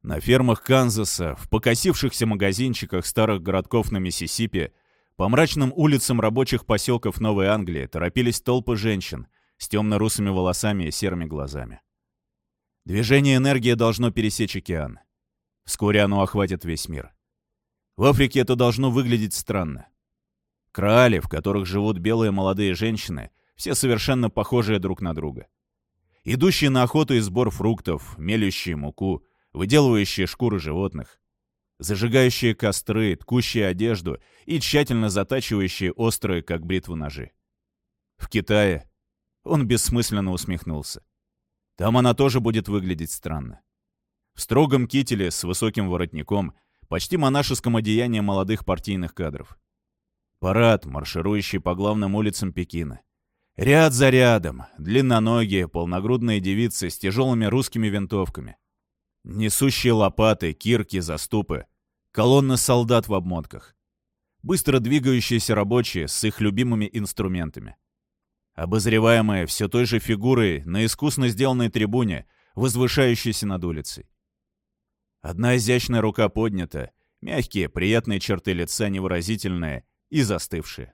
[SPEAKER 2] На фермах Канзаса, в покосившихся магазинчиках старых городков на Миссисипи, по мрачным улицам рабочих поселков Новой Англии торопились толпы женщин с темно-русыми волосами и серыми глазами. Движение энергии должно пересечь океан. Вскоре оно охватит весь мир. В Африке это должно выглядеть странно. Краали, в которых живут белые молодые женщины, все совершенно похожие друг на друга. Идущие на охоту и сбор фруктов, мелющие муку, выделывающие шкуры животных, зажигающие костры, ткущие одежду и тщательно затачивающие острые, как бритву, ножи. В Китае он бессмысленно усмехнулся. Там она тоже будет выглядеть странно. В строгом кителе с высоким воротником, почти монашеском одеянии молодых партийных кадров. Парад, марширующий по главным улицам Пекина. Ряд за рядом, длинноногие, полногрудные девицы с тяжелыми русскими винтовками. Несущие лопаты, кирки, заступы. Колонна солдат в обмотках. Быстро двигающиеся рабочие с их любимыми инструментами. Обозреваемая все той же фигурой на искусно сделанной трибуне, возвышающейся над улицей. Одна изящная рука поднята, мягкие, приятные черты лица невыразительные и застывшие.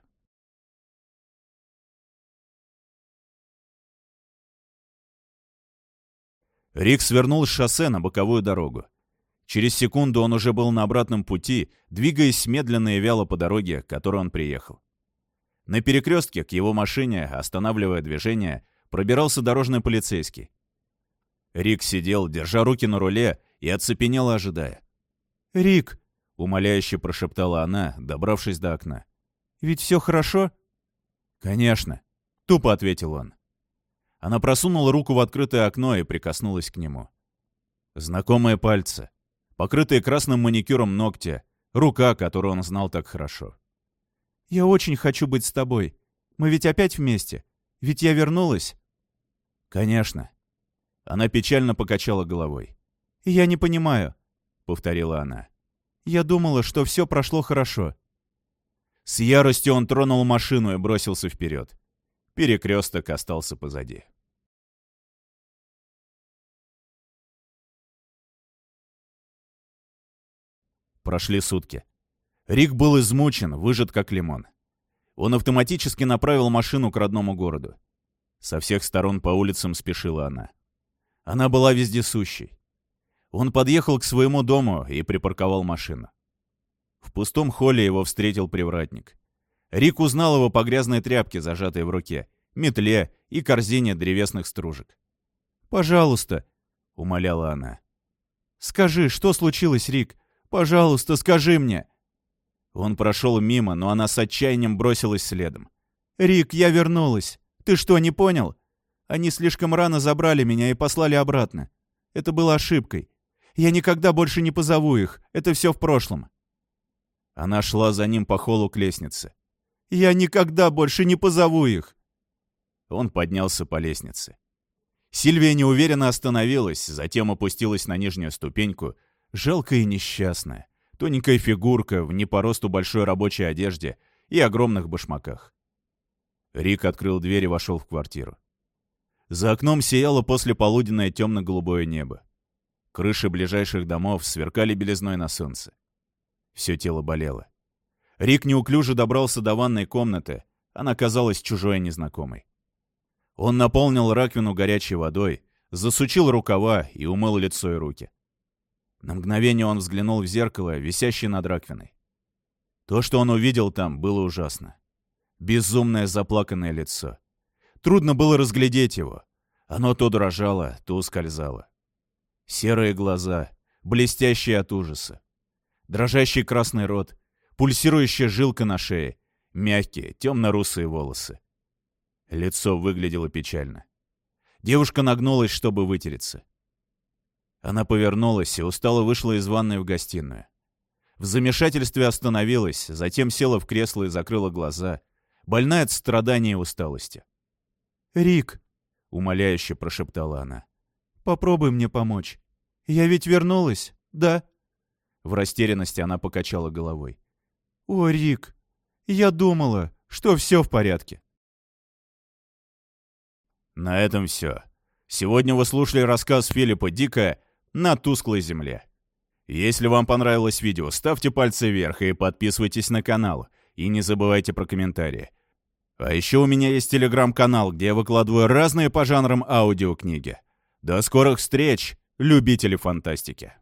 [SPEAKER 2] Рик свернул с шоссе на боковую дорогу. Через секунду он уже был на обратном пути, двигаясь медленно и вяло по дороге, к которой он приехал. На перекрестке к его машине, останавливая движение, пробирался дорожный полицейский. Рик сидел, держа руки на руле, и оцепенел, ожидая.
[SPEAKER 1] «Рик!»
[SPEAKER 2] — умоляюще прошептала она, добравшись до окна.
[SPEAKER 1] «Ведь все хорошо?»
[SPEAKER 2] «Конечно», — тупо ответил он. Она просунула руку в открытое окно и прикоснулась к нему. Знакомые пальцы, покрытые красным маникюром ногти, рука, которую он знал так хорошо.
[SPEAKER 1] «Я очень хочу быть с тобой. Мы ведь опять вместе. Ведь я вернулась?»
[SPEAKER 2] «Конечно». Она печально покачала головой.
[SPEAKER 1] «Я не понимаю», —
[SPEAKER 2] повторила она.
[SPEAKER 1] «Я думала, что все прошло хорошо».
[SPEAKER 2] С яростью он тронул машину и бросился вперед. Перекресток остался позади. Прошли сутки. Рик был измучен, выжат как лимон. Он автоматически направил машину к родному городу. Со всех сторон по улицам спешила она. Она была вездесущей. Он подъехал к своему дому и припарковал машину. В пустом холле его встретил привратник. Рик узнал его по грязной тряпке, зажатой в руке, метле и корзине древесных стружек.
[SPEAKER 1] «Пожалуйста», —
[SPEAKER 2] умоляла она.
[SPEAKER 1] «Скажи, что случилось, Рик? Пожалуйста, скажи мне!»
[SPEAKER 2] Он прошел мимо, но она с отчаянием бросилась следом.
[SPEAKER 1] «Рик, я вернулась. Ты что, не понял? Они слишком рано забрали меня и послали обратно. Это было ошибкой. Я никогда больше не позову их. Это все в прошлом».
[SPEAKER 2] Она шла за ним по холлу к лестнице.
[SPEAKER 1] «Я никогда больше не позову их!»
[SPEAKER 2] Он поднялся по лестнице. Сильвия неуверенно остановилась, затем опустилась на нижнюю ступеньку, жалкая и несчастная, тоненькая фигурка в не по росту большой рабочей одежде и огромных башмаках. Рик открыл дверь и вошел в квартиру. За окном сияло послеполуденное темно-голубое небо. Крыши ближайших домов сверкали белизной на солнце. Все тело болело. Рик неуклюже добрался до ванной комнаты. Она казалась чужой и незнакомой. Он наполнил раковину горячей водой, засучил рукава и умыл лицо и руки. На мгновение он взглянул в зеркало, висящее над раковиной. То, что он увидел там, было ужасно. Безумное заплаканное лицо. Трудно было разглядеть его. Оно то дрожало, то ускользало. Серые глаза, блестящие от ужаса. Дрожащий красный рот, пульсирующая жилка на шее, мягкие, темно-русые волосы. Лицо выглядело печально. Девушка нагнулась, чтобы вытереться. Она повернулась и устало вышла из ванной в гостиную. В замешательстве остановилась, затем села в кресло и закрыла глаза, больная от страдания и усталости.
[SPEAKER 1] «Рик», —
[SPEAKER 2] умоляюще прошептала она, —
[SPEAKER 1] «попробуй мне помочь. Я ведь вернулась, да?»
[SPEAKER 2] В растерянности она покачала головой.
[SPEAKER 1] «О, Рик, я думала, что все в порядке».
[SPEAKER 2] На этом все. Сегодня вы слушали рассказ Филиппа Дика «На тусклой земле». Если вам понравилось видео, ставьте пальцы вверх и подписывайтесь на канал. И не забывайте про комментарии. А еще у меня есть телеграм-канал, где я выкладываю разные по жанрам аудиокниги. До скорых встреч, любители фантастики!